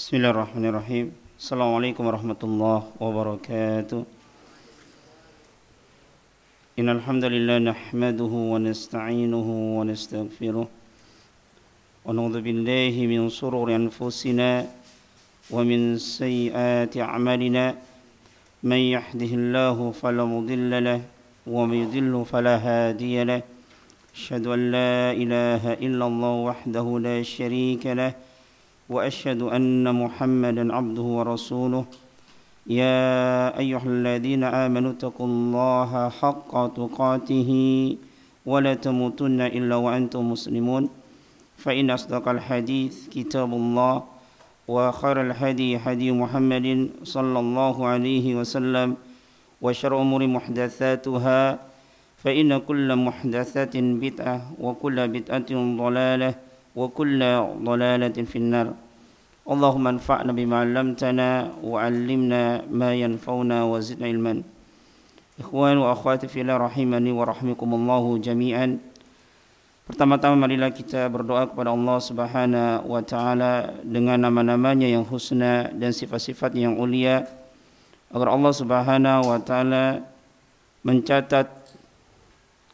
بسم الله الرحمن الرحيم السلام عليكم ورحمة الله وبركاته إن الحمد لله نحمده ونستعينه ونستغفره ونعوذ بالله من شرور أنفسنا ومن سيئات أعمالنا من يهده الله فلا مضل له ومن يضل فلا هادي له أشهد أن لا إله إلا الله وحده لا شريك له وأشهد أن محمدا عبده ورسوله. يا أيها الذين آمنوا اتقوا الله حق تقاته ولا تموتن إلا وأنتم مسلمون. فإن أصدق الحديث كتاب الله وخير الهدي هدي محمد صلى الله عليه وسلم وشر الأمور محدثاتها. فإن كل محدثة بدعة وكل بدعة ضلالة وكل ضلالة في النار اللهم انفعنا بما علمتنا وعلمنا ما ينفعنا وزدنا علما إخوان وأخواتي في الله رحمني ورحمكم الله جميعا Pertama-tama marilah kita berdoa kepada Allah Subhanahu wa taala dengan nama-namanya yang husna dan sifat-sifat yang mulia agar Allah Subhanahu wa taala mencatat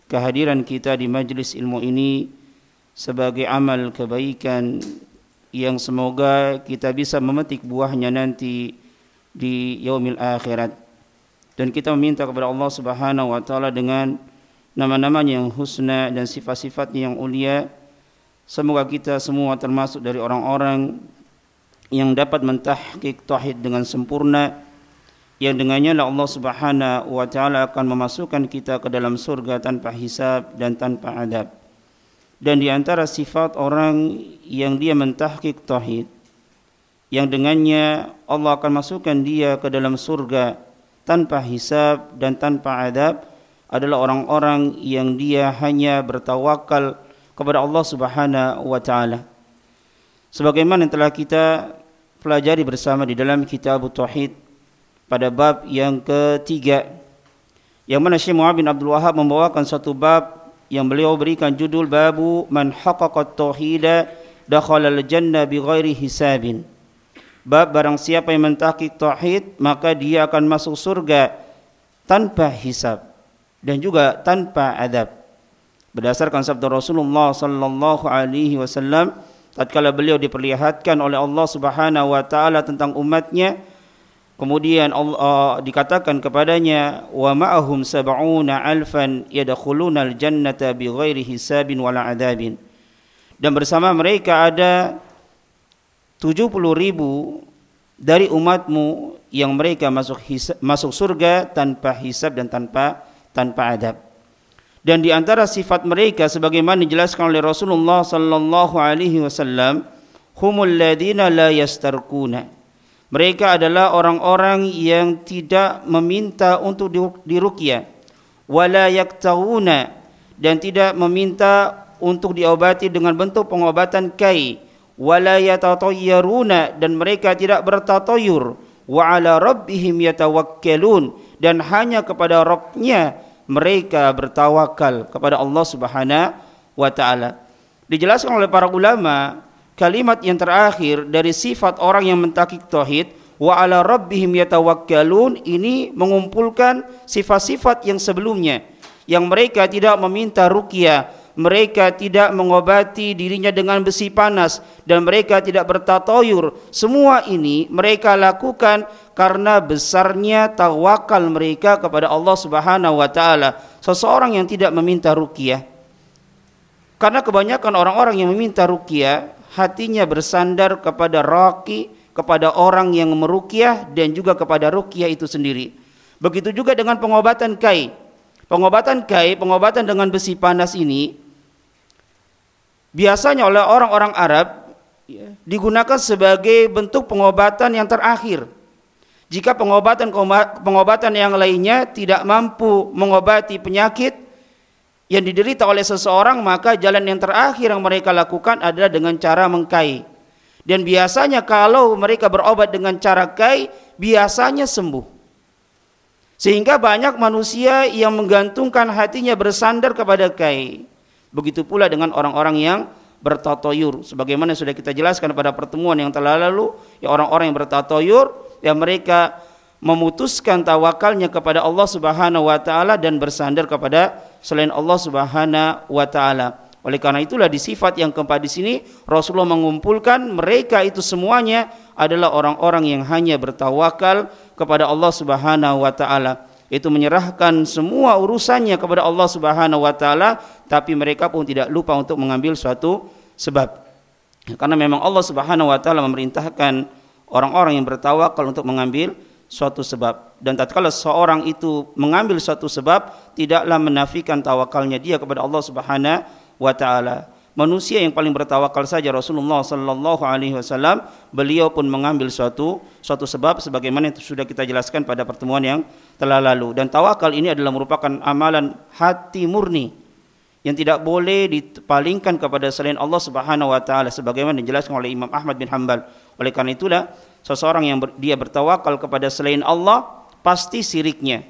kehadiran kita di majlis ilmu ini sebagai amal kebaikan yang semoga kita bisa memetik buahnya nanti di yaumil akhirat. Dan kita meminta kepada Allah Subhanahu wa taala dengan nama-namanya yang husna dan sifat-sifatnya yang mulia. Semoga kita semua termasuk dari orang-orang yang dapat mentahqiq tauhid dengan sempurna yang dengannya Allah Subhanahu wa taala akan memasukkan kita ke dalam surga tanpa hisab dan tanpa adab dan di antara sifat orang yang dia mentahkik tauhid yang dengannya Allah akan masukkan dia ke dalam surga tanpa hisab dan tanpa adab adalah orang-orang yang dia hanya bertawakal kepada Allah Subhanahu wa taala. Sebagaimana yang telah kita pelajari bersama di dalam kitab Tauhid pada bab yang ketiga yang mana Syekh Muhammad bin Abdul Wahab membawakan satu bab yang beliau berikan judul babu man haqqaqa tauhida dakhala al-jannah bighairi hisabin. Bab barang siapa yang mentahqiq tauhid maka dia akan masuk surga tanpa hisab dan juga tanpa adab. Berdasarkan sabda Rasulullah sallallahu alaihi wasallam tatkala beliau diperlihatkan oleh Allah Subhanahu wa taala tentang umatnya Kemudian Allah uh, dikatakan kepadanya wa ma'ahum sab'una alfan yadkhuluna al-jannata bighairi hisabin wala adabin. Dan bersama mereka ada 70 ribu dari umatmu yang mereka masuk hisab, masuk surga tanpa hisab dan tanpa tanpa adab. Dan di antara sifat mereka sebagaimana dijelaskan oleh Rasulullah sallallahu alaihi wasallam, humul ladina la yastarquna mereka adalah orang-orang yang tidak meminta untuk diruqyah. Wala yaktawuna dan tidak meminta untuk diobati dengan bentuk pengobatan kai. Wala yatatayyaruna dan mereka tidak bertatayur wa ala rabbihim yatawakkalun dan hanya kepada Rabbnya mereka bertawakal kepada Allah Subhanahu wa taala. Dijelaskan oleh para ulama kalimat yang terakhir dari sifat orang yang mentakik tauhid wa ala rabbihim yatawakkalun ini mengumpulkan sifat-sifat yang sebelumnya yang mereka tidak meminta ruqyah mereka tidak mengobati dirinya dengan besi panas dan mereka tidak bertatoyur. Semua ini mereka lakukan karena besarnya tawakal mereka kepada Allah Subhanahu wa taala. Seseorang yang tidak meminta ruqyah karena kebanyakan orang-orang yang meminta ruqyah hatinya bersandar kepada raki, kepada orang yang merukyah dan juga kepada rukyah itu sendiri. Begitu juga dengan pengobatan kai. Pengobatan kai, pengobatan dengan besi panas ini biasanya oleh orang-orang Arab ya, digunakan sebagai bentuk pengobatan yang terakhir. Jika pengobatan pengobatan yang lainnya tidak mampu mengobati penyakit, yang diderita oleh seseorang maka jalan yang terakhir yang mereka lakukan adalah dengan cara mengkai. Dan biasanya kalau mereka berobat dengan cara kai, biasanya sembuh. Sehingga banyak manusia yang menggantungkan hatinya bersandar kepada kai. Begitu pula dengan orang-orang yang bertatoyur sebagaimana sudah kita jelaskan pada pertemuan yang telah lalu ya orang-orang yang bertatoyur ya mereka memutuskan tawakalnya kepada Allah Subhanahu wa taala dan bersandar kepada selain Allah Subhanahu wa taala. Oleh karena itulah di sifat yang keempat di sini Rasulullah mengumpulkan mereka itu semuanya adalah orang-orang yang hanya bertawakal kepada Allah Subhanahu wa taala. Itu menyerahkan semua urusannya kepada Allah Subhanahu wa taala tapi mereka pun tidak lupa untuk mengambil suatu sebab. Karena memang Allah Subhanahu wa taala memerintahkan orang-orang yang bertawakal untuk mengambil suatu sebab dan tatkala seorang itu mengambil suatu sebab tidaklah menafikan tawakalnya dia kepada Allah Subhanahu wa taala. Manusia yang paling bertawakal saja Rasulullah sallallahu alaihi wasallam, beliau pun mengambil suatu suatu sebab sebagaimana yang sudah kita jelaskan pada pertemuan yang telah lalu. Dan tawakal ini adalah merupakan amalan hati murni yang tidak boleh dipalingkan kepada selain Allah Subhanahu wa taala sebagaimana dijelaskan oleh Imam Ahmad bin Hanbal. Oleh karena itulah seseorang yang ber, dia bertawakal kepada selain Allah pasti siriknya.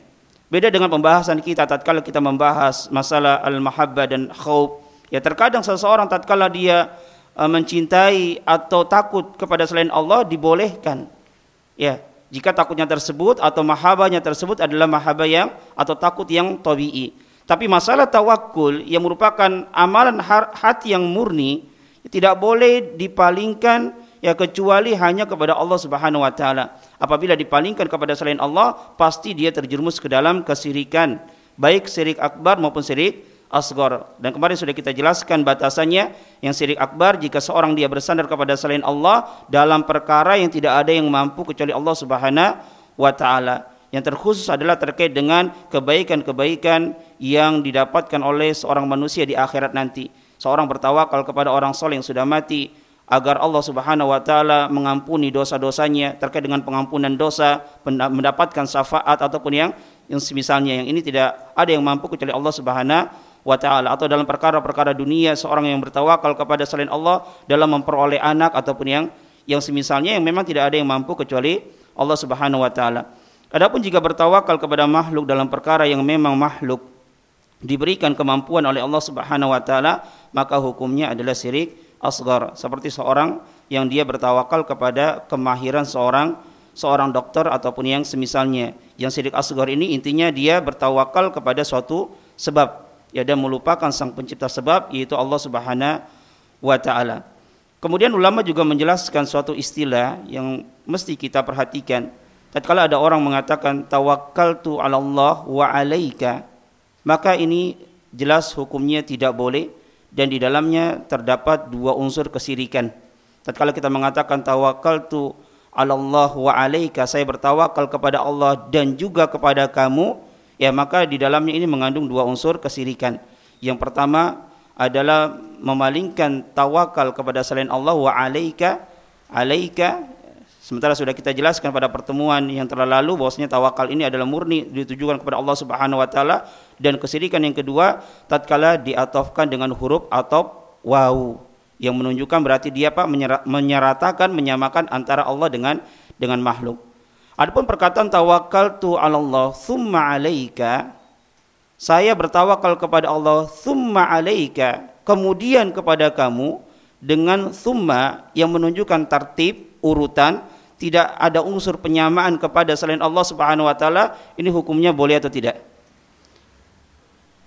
Beda dengan pembahasan kita tatkala kita membahas masalah al-mahabbah dan khauf Ya terkadang seseorang tatkala dia uh, mencintai atau takut kepada selain Allah dibolehkan. Ya, jika takutnya tersebut atau mahabahnya tersebut adalah mahabah yang atau takut yang tabii. Tapi masalah tawakul yang merupakan amalan hati yang murni tidak boleh dipalingkan ya kecuali hanya kepada Allah Subhanahu wa taala. Apabila dipalingkan kepada selain Allah, pasti dia terjerumus ke dalam kesirikan, baik syirik akbar maupun syirik asgar dan kemarin sudah kita jelaskan batasannya. Yang syirik akbar jika seorang dia bersandar kepada selain Allah dalam perkara yang tidak ada yang mampu kecuali Allah Subhanahu wa taala. Yang terkhusus adalah terkait dengan kebaikan-kebaikan yang didapatkan oleh seorang manusia di akhirat nanti. Seorang bertawakal kepada orang soleh yang sudah mati agar Allah Subhanahu wa taala mengampuni dosa-dosanya terkait dengan pengampunan dosa mendapatkan syafaat ataupun yang yang semisalnya yang ini tidak ada yang mampu kecuali Allah Subhanahu wa taala atau dalam perkara-perkara dunia seorang yang bertawakal kepada selain Allah dalam memperoleh anak ataupun yang yang semisalnya yang memang tidak ada yang mampu kecuali Allah Subhanahu wa taala. Adapun jika bertawakal kepada makhluk dalam perkara yang memang makhluk diberikan kemampuan oleh Allah Subhanahu wa taala, maka hukumnya adalah syirik asgar. Seperti seorang yang dia bertawakal kepada kemahiran seorang seorang dokter ataupun yang semisalnya. Yang syirik asgar ini intinya dia bertawakal kepada suatu sebab ya dan melupakan sang pencipta sebab yaitu Allah Subhanahu wa taala. Kemudian ulama juga menjelaskan suatu istilah yang mesti kita perhatikan. Tatkala ada orang mengatakan tawakkaltu 'ala Allah wa 'alaika, maka ini jelas hukumnya tidak boleh dan di dalamnya terdapat dua unsur kesirikan. Tatkala kita mengatakan tawakkaltu 'ala Allah wa 'alaika, saya bertawakal kepada Allah dan juga kepada kamu, ya maka di dalamnya ini mengandung dua unsur kesirikan. Yang pertama adalah memalingkan tawakal kepada selain Allah wa alaika alaika sementara sudah kita jelaskan pada pertemuan yang telah lalu bahwasanya tawakal ini adalah murni ditujukan kepada Allah Subhanahu wa taala dan kesirikan yang kedua tatkala diatofkan dengan huruf atau waw yang menunjukkan berarti dia Pak menyeratakan menyamakan antara Allah dengan dengan makhluk. Adapun perkataan tawakal tu Allah summa alaika saya bertawakal kepada Allah summa alaika kemudian kepada kamu dengan summa yang menunjukkan tertib urutan tidak ada unsur penyamaan kepada selain Allah Subhanahu wa taala ini hukumnya boleh atau tidak?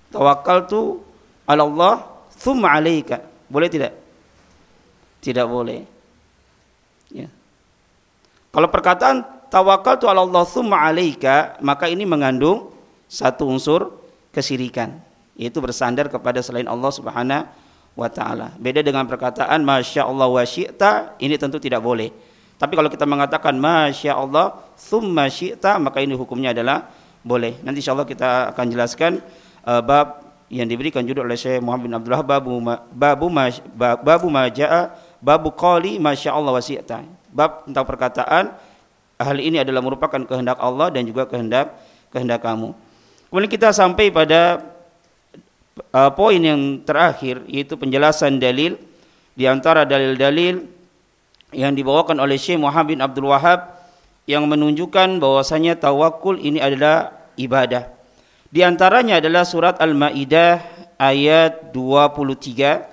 Tawakal tu Allah summa alaika. Boleh tidak? Tidak boleh. Ya. Kalau perkataan tawakal tu Allah summa alaika maka ini mengandung satu unsur kesirikan yaitu bersandar kepada selain Allah Subhanahu wa taala. Beda dengan perkataan masya Allah wa syi'ta ini tentu tidak boleh. Tapi kalau kita mengatakan masya Allah summa syi'ta maka ini hukumnya adalah boleh. Nanti insyaallah kita akan jelaskan uh, bab yang diberikan judul oleh Syekh Muhammad bin Abdullah babu ma, babu ma, babu majaa babu qali masya Allah wa syi'ta. Bab tentang perkataan hal ini adalah merupakan kehendak Allah dan juga kehendak kehendak kamu. Kemudian kita sampai pada uh, poin yang terakhir yaitu penjelasan dalil di antara dalil-dalil yang dibawakan oleh Syekh Muhammad bin Abdul Wahab yang menunjukkan bahwasanya tawakul ini adalah ibadah. Di antaranya adalah surat Al-Maidah ayat 23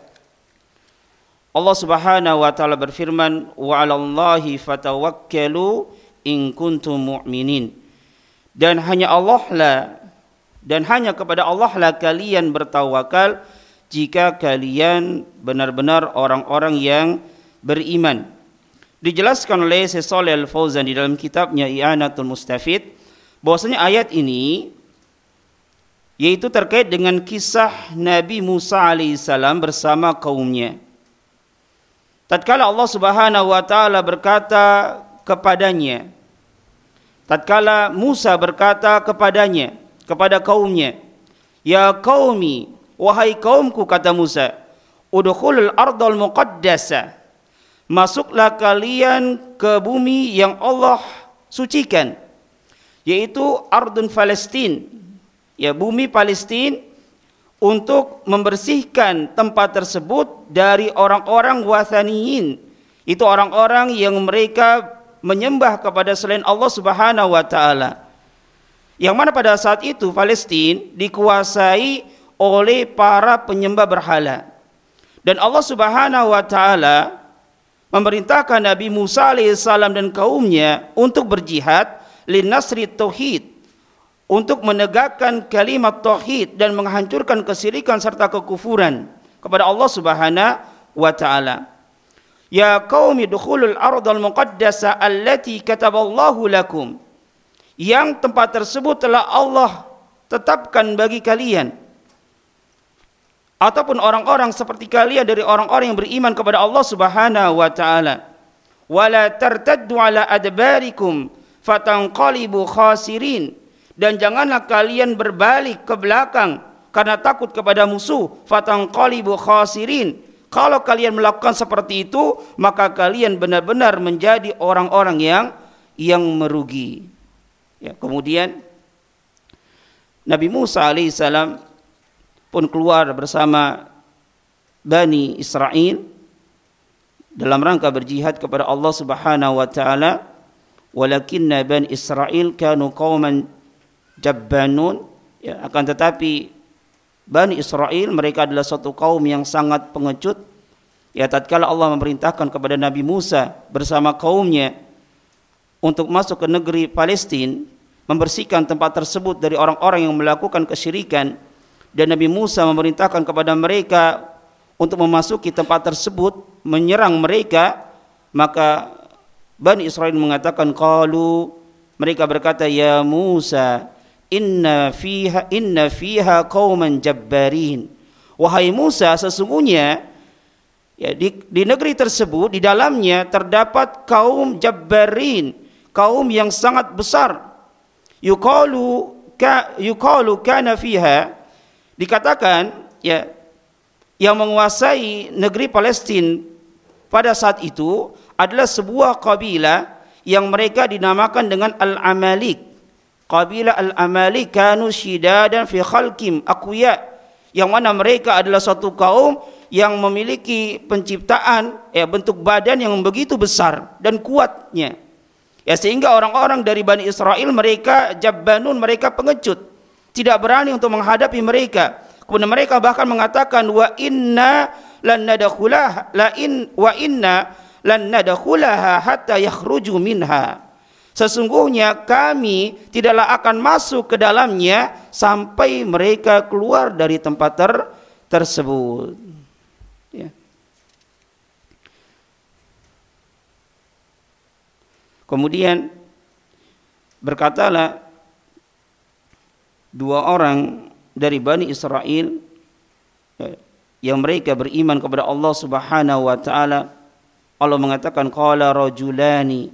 Allah Subhanahu wa taala berfirman, "Wa 'alallahi fatawakkalu in kuntum mu'minin." Dan hanya Allah lah dan hanya kepada Allah lah kalian bertawakal jika kalian benar-benar orang-orang yang beriman. Dijelaskan oleh Syekh Al-Fauzan di dalam kitabnya I'anatul Mustafid bahwasanya ayat ini yaitu terkait dengan kisah Nabi Musa alaihissalam bersama kaumnya. Tatkala Allah Subhanahu wa taala berkata kepadanya Tatkala Musa berkata kepadanya kepada kaumnya Ya qaumi wahai kaumku kata Musa udkhulul ardal muqaddasa Masuklah kalian ke bumi yang Allah sucikan yaitu Ardun Palestin ya bumi Palestin untuk membersihkan tempat tersebut dari orang-orang wasaniyin. Itu orang-orang yang mereka menyembah kepada selain Allah Subhanahu wa taala. Yang mana pada saat itu Palestina dikuasai oleh para penyembah berhala. Dan Allah Subhanahu wa taala memerintahkan Nabi Musa alaihissalam dan kaumnya untuk berjihad linasri tauhid untuk menegakkan kalimat tauhid dan menghancurkan kesirikan serta kekufuran kepada Allah Subhanahu wa taala. Ya qaumi dukhulul ardal muqaddasa allati kataballahu lakum. Yang tempat tersebut telah Allah tetapkan bagi kalian. Ataupun orang-orang seperti kalian dari orang-orang yang beriman kepada Allah Subhanahu wa taala. Wala tartaddu ala adbarikum fatanqalibu khasirin. Dan janganlah kalian berbalik ke belakang karena takut kepada musuh fatangqalibu khasirin. Kalau kalian melakukan seperti itu maka kalian benar-benar menjadi orang-orang yang yang merugi. Ya kemudian Nabi Musa alaihissalam pun keluar bersama Bani Israel dalam rangka berjihad kepada Allah Subhanahu wa taala. Walakinna Bani Israel kanu qauman jabbanun. Ya, akan tetapi Bani Israel mereka adalah suatu kaum yang sangat pengecut. Ya tatkala Allah memerintahkan kepada Nabi Musa bersama kaumnya untuk masuk ke negeri Palestina membersihkan tempat tersebut dari orang-orang yang melakukan kesyirikan dan Nabi Musa memerintahkan kepada mereka untuk memasuki tempat tersebut menyerang mereka. Maka Bani Israel mengatakan qalu mereka berkata ya Musa inna fiha inna fiha qauman jabbarin. Wahai Musa sesungguhnya ya di, di negeri tersebut di dalamnya terdapat kaum jabbarin kaum yang sangat besar. Yuqalu ka yuqalu kana fiha dikatakan ya yang menguasai negeri Palestina pada saat itu adalah sebuah kabilah yang mereka dinamakan dengan Al-Amalik Qabilah Al-Amali kanu syidadan fi khalqim aqwiya yang mana mereka adalah suatu kaum yang memiliki penciptaan ya bentuk badan yang begitu besar dan kuatnya. Ya sehingga orang-orang dari Bani Israel mereka jabbanun mereka pengecut, tidak berani untuk menghadapi mereka. Kemudian mereka bahkan mengatakan wa inna lan nadkhulah la in wa inna lan nadkhulaha hatta yakhruju minha. Sesungguhnya kami tidaklah akan masuk ke dalamnya sampai mereka keluar dari tempat ter tersebut. Ya. Kemudian berkatalah dua orang dari Bani Israel ya, yang mereka beriman kepada Allah Subhanahu wa taala. Allah mengatakan qala rajulani.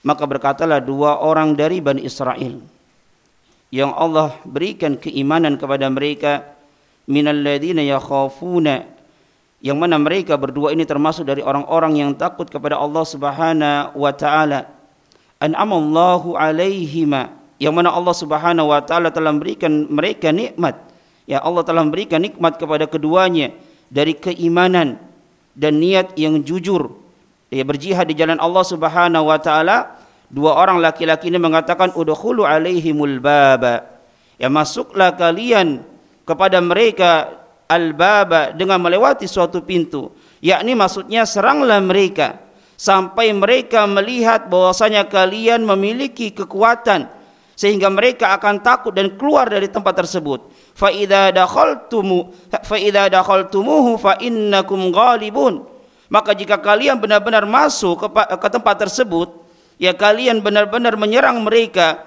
Maka berkatalah dua orang dari Bani Israel yang Allah berikan keimanan kepada mereka minal ladina yakhafuna. Yang mana mereka berdua ini termasuk dari orang-orang yang takut kepada Allah Subhanahu wa taala. An'amallahu alaihima yang mana Allah Subhanahu wa taala telah memberikan mereka nikmat. Ya Allah telah memberikan nikmat kepada keduanya dari keimanan dan niat yang jujur. Dia berjihad di jalan Allah Subhanahu wa taala. Dua orang laki-laki ini mengatakan udkhulu alaihimul baba. Ya masuklah kalian kepada mereka al baba dengan melewati suatu pintu. Yakni maksudnya seranglah mereka sampai mereka melihat bahwasanya kalian memiliki kekuatan sehingga mereka akan takut dan keluar dari tempat tersebut. Fa idza dakhaltumu fa idza dakhaltumuhu fa innakum ghalibun. Maka jika kalian benar-benar masuk ke, ke tempat tersebut ya kalian benar-benar menyerang mereka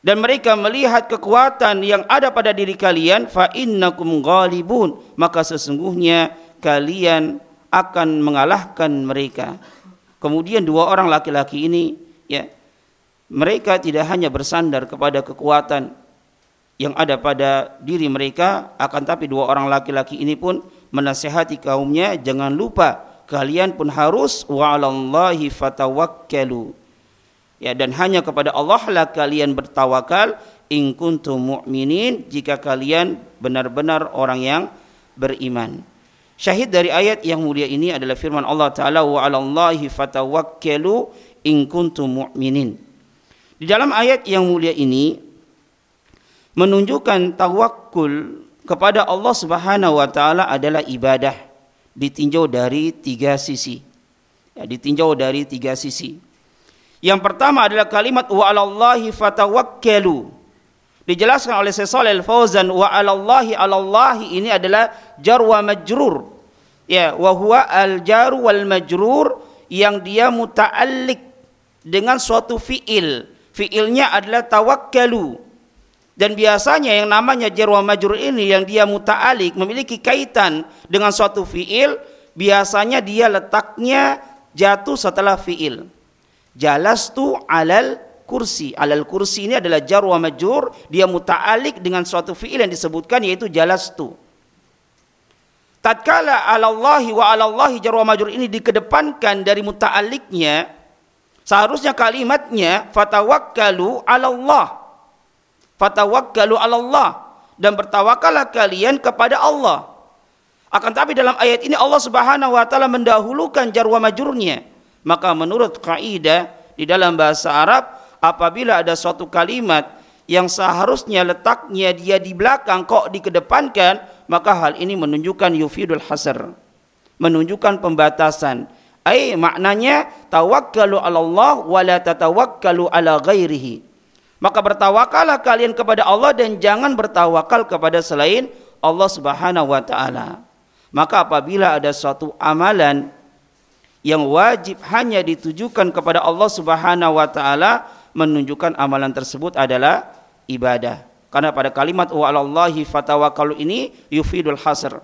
dan mereka melihat kekuatan yang ada pada diri kalian fa innakum ghalibun maka sesungguhnya kalian akan mengalahkan mereka. Kemudian dua orang laki-laki ini ya mereka tidak hanya bersandar kepada kekuatan yang ada pada diri mereka akan tapi dua orang laki-laki ini pun menasihati kaumnya jangan lupa kalian pun harus wa'alallahi fatawakkalu. Ya dan hanya kepada Allah lah kalian bertawakal in kuntum mu'minin jika kalian benar-benar orang yang beriman. Syahid dari ayat yang mulia ini adalah firman Allah taala wa'alallahi fatawakkalu in kuntum mu'minin di dalam ayat yang mulia ini menunjukkan tawakul kepada Allah Subhanahu wa taala adalah ibadah ditinjau dari tiga sisi. Ya, ditinjau dari tiga sisi. Yang pertama adalah kalimat wa 'alallahi fatawakkalu. Dijelaskan oleh Syekh Shalal Fauzan wa 'alallahi 'alallahi ini adalah jar wa majrur. Ya, wa huwa al jar wal majrur yang dia muta'alliq dengan suatu fiil fiilnya adalah tawakkalu. Dan biasanya yang namanya jarwa majrur ini yang dia muta'alik memiliki kaitan dengan suatu fiil biasanya dia letaknya jatuh setelah fiil. Jalastu alal kursi. Alal kursi ini adalah jarwa majrur. Dia muta'alik dengan suatu fiil yang disebutkan yaitu jalastu. Tatkala alallahi wa alallahi jarwa majrur ini dikedepankan dari muta'aliknya Seharusnya kalimatnya fatawakkalu 'ala Allah. Fatawakkalu 'ala Allah dan bertawakallah kalian kepada Allah. Akan tapi dalam ayat ini Allah Subhanahu wa taala mendahulukan jar wa majrurnya. Maka menurut kaidah di dalam bahasa Arab apabila ada suatu kalimat yang seharusnya letaknya dia di belakang kok dikedepankan maka hal ini menunjukkan yufidul hasr menunjukkan pembatasan Ai maknanya tawakkalu 'ala Allah wa la tatawakkalu 'ala ghairihi. Maka bertawakallah kalian kepada Allah dan jangan bertawakal kepada selain Allah Subhanahu wa taala. Maka apabila ada suatu amalan yang wajib hanya ditujukan kepada Allah Subhanahu wa taala, menunjukkan amalan tersebut adalah ibadah. Karena pada kalimat wa 'alallahi fatawakkalu ini yufidul hasr.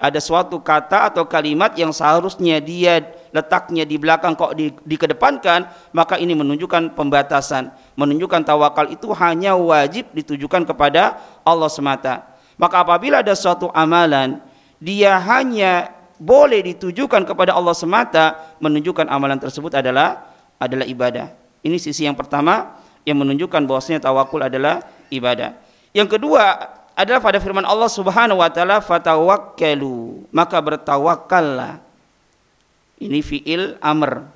Ada suatu kata atau kalimat yang seharusnya dia letaknya di belakang kok di, dikedepankan, maka ini menunjukkan pembatasan, menunjukkan tawakal itu hanya wajib ditujukan kepada Allah semata. Maka apabila ada suatu amalan, dia hanya boleh ditujukan kepada Allah semata, menunjukkan amalan tersebut adalah adalah ibadah. Ini sisi yang pertama yang menunjukkan bahwasanya tawakul adalah ibadah. Yang kedua adalah pada firman Allah Subhanahu wa taala fatawakkalu, maka bertawakallah ini fiil amr.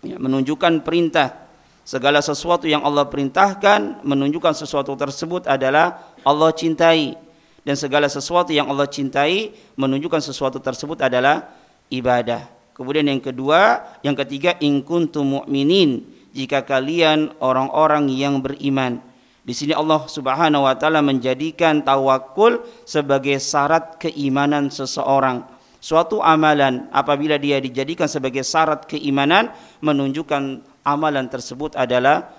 Ya, menunjukkan perintah. Segala sesuatu yang Allah perintahkan menunjukkan sesuatu tersebut adalah Allah cintai dan segala sesuatu yang Allah cintai menunjukkan sesuatu tersebut adalah ibadah. Kemudian yang kedua, yang ketiga in kuntum mu'minin jika kalian orang-orang yang beriman. Di sini Allah Subhanahu wa taala menjadikan tawakul sebagai syarat keimanan seseorang suatu amalan apabila dia dijadikan sebagai syarat keimanan menunjukkan amalan tersebut adalah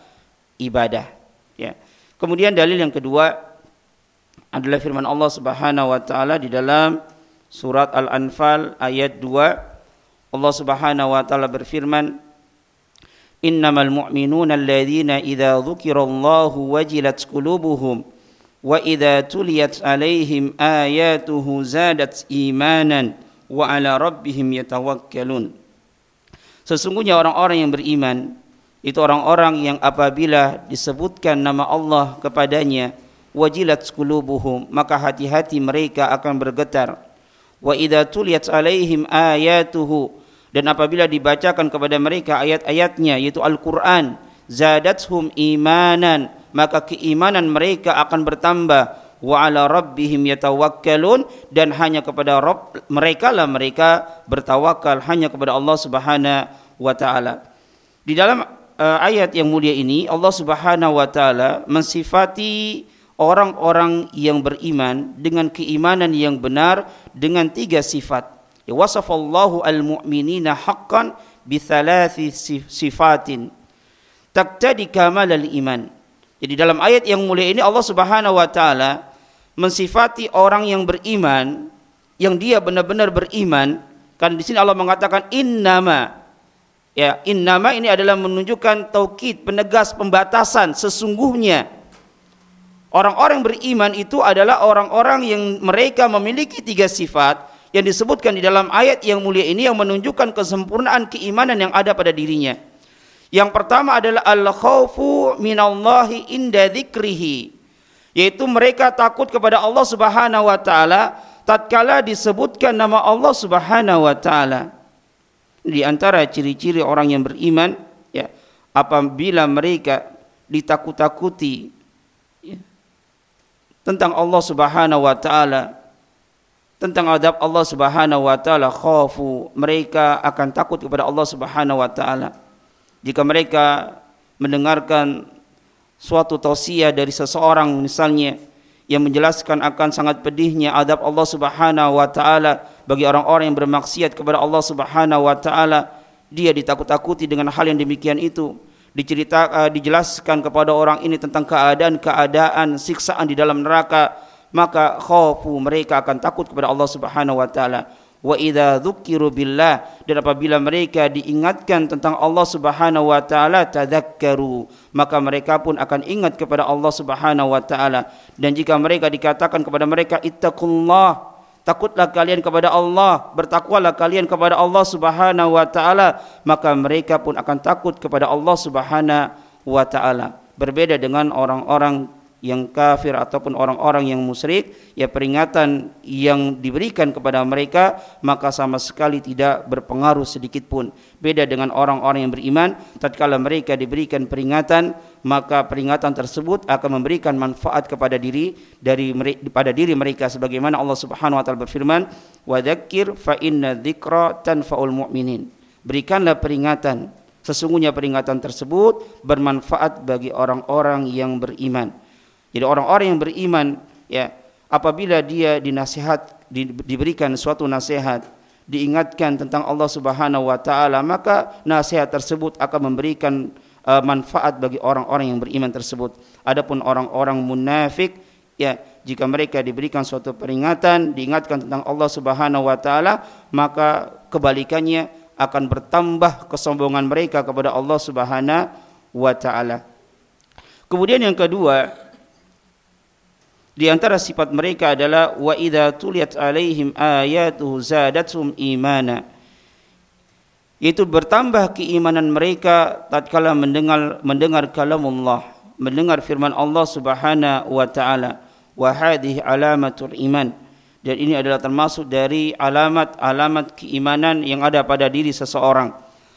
ibadah. Ya. Kemudian dalil yang kedua adalah firman Allah Subhanahu wa taala di dalam surat Al-Anfal ayat 2 Allah Subhanahu wa taala berfirman Innamal mu'minuna alladhina idza dzukirallahu wajilat qulubuhum wa idza tuliyat alaihim ayatuhu zadat imanan wa ala rabbihim yatawakkalun. Sesungguhnya orang-orang yang beriman itu orang-orang yang apabila disebutkan nama Allah kepadanya wajilat qulubuhum maka hati-hati mereka akan bergetar. Wa idza tuliyat alaihim ayatuhu dan apabila dibacakan kepada mereka ayat-ayatnya yaitu Al-Qur'an zadathum imanan maka keimanan mereka akan bertambah wa ala rabbihim yatawakkalun dan hanya kepada Rabb mereka lah mereka bertawakal hanya kepada Allah Subhanahu wa taala. Di dalam uh, ayat yang mulia ini Allah Subhanahu wa taala mensifati orang-orang yang beriman dengan keimanan yang benar dengan tiga sifat. Ya wasafallahu al-mu'minina haqqan bi sifatin. Taqtadi kamal al-iman. Jadi dalam ayat yang mulia ini Allah Subhanahu wa taala mensifati orang yang beriman yang dia benar-benar beriman kan di sini Allah mengatakan innama. Ya innama ini adalah menunjukkan taukid penegas pembatasan sesungguhnya. Orang-orang beriman itu adalah orang-orang yang mereka memiliki tiga sifat yang disebutkan di dalam ayat yang mulia ini yang menunjukkan kesempurnaan keimanan yang ada pada dirinya. Yang pertama adalah al-khaufu minallahi inda dzikrihi yaitu mereka takut kepada Allah Subhanahu wa taala tatkala disebutkan nama Allah Subhanahu wa taala. Di antara ciri-ciri orang yang beriman ya apabila mereka ditakut-takuti ya, tentang Allah Subhanahu wa taala tentang adab Allah Subhanahu wa taala khafu mereka akan takut kepada Allah Subhanahu wa taala jika mereka mendengarkan suatu tausiah dari seseorang misalnya yang menjelaskan akan sangat pedihnya adab Allah Subhanahu wa taala bagi orang-orang yang bermaksiat kepada Allah Subhanahu wa taala. Dia ditakut-takuti dengan hal yang demikian itu. Dicerita uh, dijelaskan kepada orang ini tentang keadaan-keadaan siksaan di dalam neraka maka khafu mereka akan takut kepada Allah Subhanahu wa taala wa idza dzukiru billah dan apabila mereka diingatkan tentang Allah Subhanahu wa taala tadzakkaru maka mereka pun akan ingat kepada Allah Subhanahu wa taala. Dan jika mereka dikatakan kepada mereka ittaqullah takutlah kalian kepada Allah bertakwalah kalian kepada Allah Subhanahu wa taala maka mereka pun akan takut kepada Allah Subhanahu wa taala. Berbeda dengan orang-orang yang kafir ataupun orang-orang yang musyrik ya peringatan yang diberikan kepada mereka maka sama sekali tidak berpengaruh sedikit pun. Beda dengan orang-orang yang beriman tatkala mereka diberikan peringatan maka peringatan tersebut akan memberikan manfaat kepada diri dari pada diri mereka. Sebagaimana Allah Subhanahu wa taala berfirman wa dzakir fa inna dzikra tanfaul mu'minin. Berikanlah peringatan. Sesungguhnya peringatan tersebut bermanfaat bagi orang-orang yang beriman jadi orang-orang yang beriman ya apabila dia dinasihat di, diberikan suatu nasihat diingatkan tentang Allah Subhanahu wa taala maka nasihat tersebut akan memberikan uh, manfaat bagi orang-orang yang beriman tersebut. Adapun orang-orang munafik ya jika mereka diberikan suatu peringatan diingatkan tentang Allah Subhanahu wa taala maka kebalikannya akan bertambah kesombongan mereka kepada Allah Subhanahu wa taala. Kemudian yang kedua, di antara sifat mereka adalah wa idza tuliyat alaihim ayatuhu zadatuhum imana. Itu bertambah keimanan mereka tatkala mendengar mendengar kalamullah, mendengar firman Allah Subhanahu wa taala. Wa hadhihi alamatul iman. Dan ini adalah termasuk dari alamat-alamat keimanan yang ada pada diri seseorang.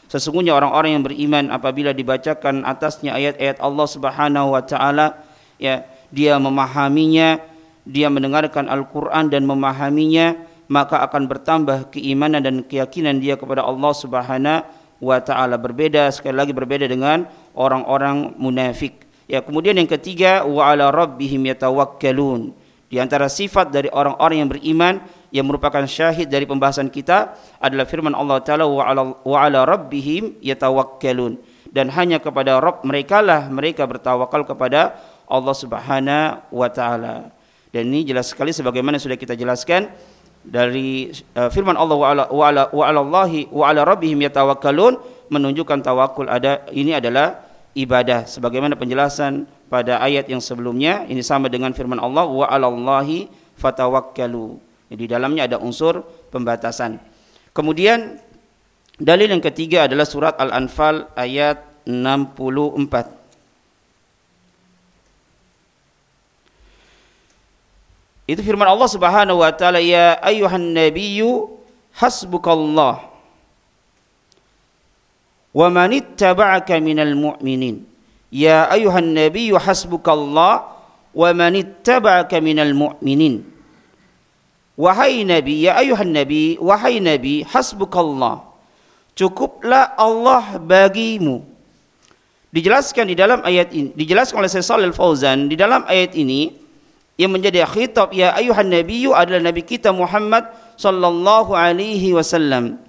Sesungguhnya orang-orang yang beriman apabila dibacakan atasnya ayat-ayat Allah Subhanahu wa taala ya dia memahaminya, dia mendengarkan Al-Quran dan memahaminya, maka akan bertambah keimanan dan keyakinan dia kepada Allah Subhanahu wa taala berbeda sekali lagi berbeda dengan orang-orang munafik. Ya, kemudian yang ketiga wa ala rabbihim yatawakkalun. Di antara sifat dari orang-orang yang beriman yang merupakan syahid dari pembahasan kita adalah firman Allah taala wa ala, wa ala rabbihim yatawakkalun dan hanya kepada Rabb mereka lah mereka bertawakal kepada Allah Subhanahu wa taala. Dan ini jelas sekali sebagaimana sudah kita jelaskan dari uh, firman Allah wa ala wa ala wa ala Allahi wa ala rabbihim yatawakkalun menunjukkan tawakul ada ini adalah ibadah sebagaimana penjelasan pada ayat yang sebelumnya ini sama dengan firman Allah wa ala Allahi fatawakkalu. Jadi dalamnya ada unsur pembatasan. Kemudian dalil yang ketiga adalah surat Al-Anfal ayat 64. Itu firman Allah Subhanahu wa taala, "Ya ayyuhan nabiyyu hasbukallah wa man ittaba'aka minal mu'minin." Ya ayyuhan nabiyyu hasbukallah wa man ittaba'aka minal mu'minin. Wahai Nabi, ya ayuhan Nabi, wahai Nabi, hasbukallah. Cukuplah Allah bagimu. Dijelaskan di dalam ayat ini, dijelaskan oleh Syekh Shalal Fauzan di dalam ayat ini yang menjadi khitab ya ayuhan nabiyyu adalah nabi kita Muhammad sallallahu alaihi wasallam.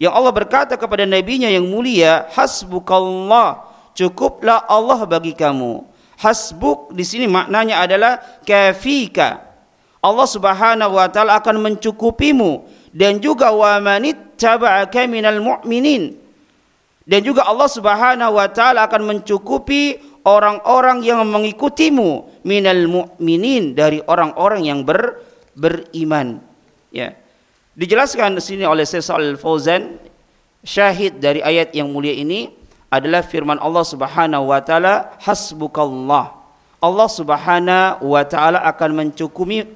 Yang Allah berkata kepada nabinya yang mulia, hasbukallah. Cukuplah Allah bagi kamu. Hasbuk di sini maknanya adalah kafika. Allah Subhanahu wa taala akan mencukupimu dan juga wa manittaba'aka minal mu'minin. Dan juga Allah Subhanahu wa taala akan mencukupi orang-orang yang mengikutimu minal mu'minin dari orang-orang yang ber, beriman. Ya. Dijelaskan di sini oleh Syekh Al-Fauzan syahid dari ayat yang mulia ini adalah firman Allah Subhanahu wa taala hasbukallah. Allah Subhanahu wa taala akan mencukupi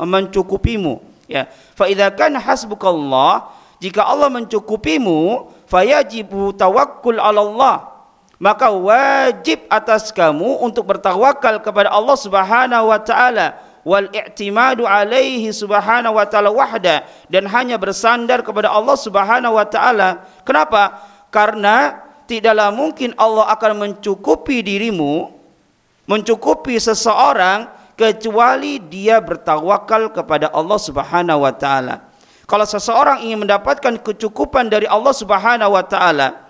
mencukupimu ya. Fa idza hasbukallah jika Allah mencukupimu fayajibu tawakkul 'ala Allah maka wajib atas kamu untuk bertawakal kepada Allah Subhanahu wa taala wal i'timadu alaihi subhanahu wa taala wahda dan hanya bersandar kepada Allah Subhanahu wa taala. Kenapa? Karena tidaklah mungkin Allah akan mencukupi dirimu mencukupi seseorang kecuali dia bertawakal kepada Allah Subhanahu wa taala. Kalau seseorang ingin mendapatkan kecukupan dari Allah Subhanahu wa taala,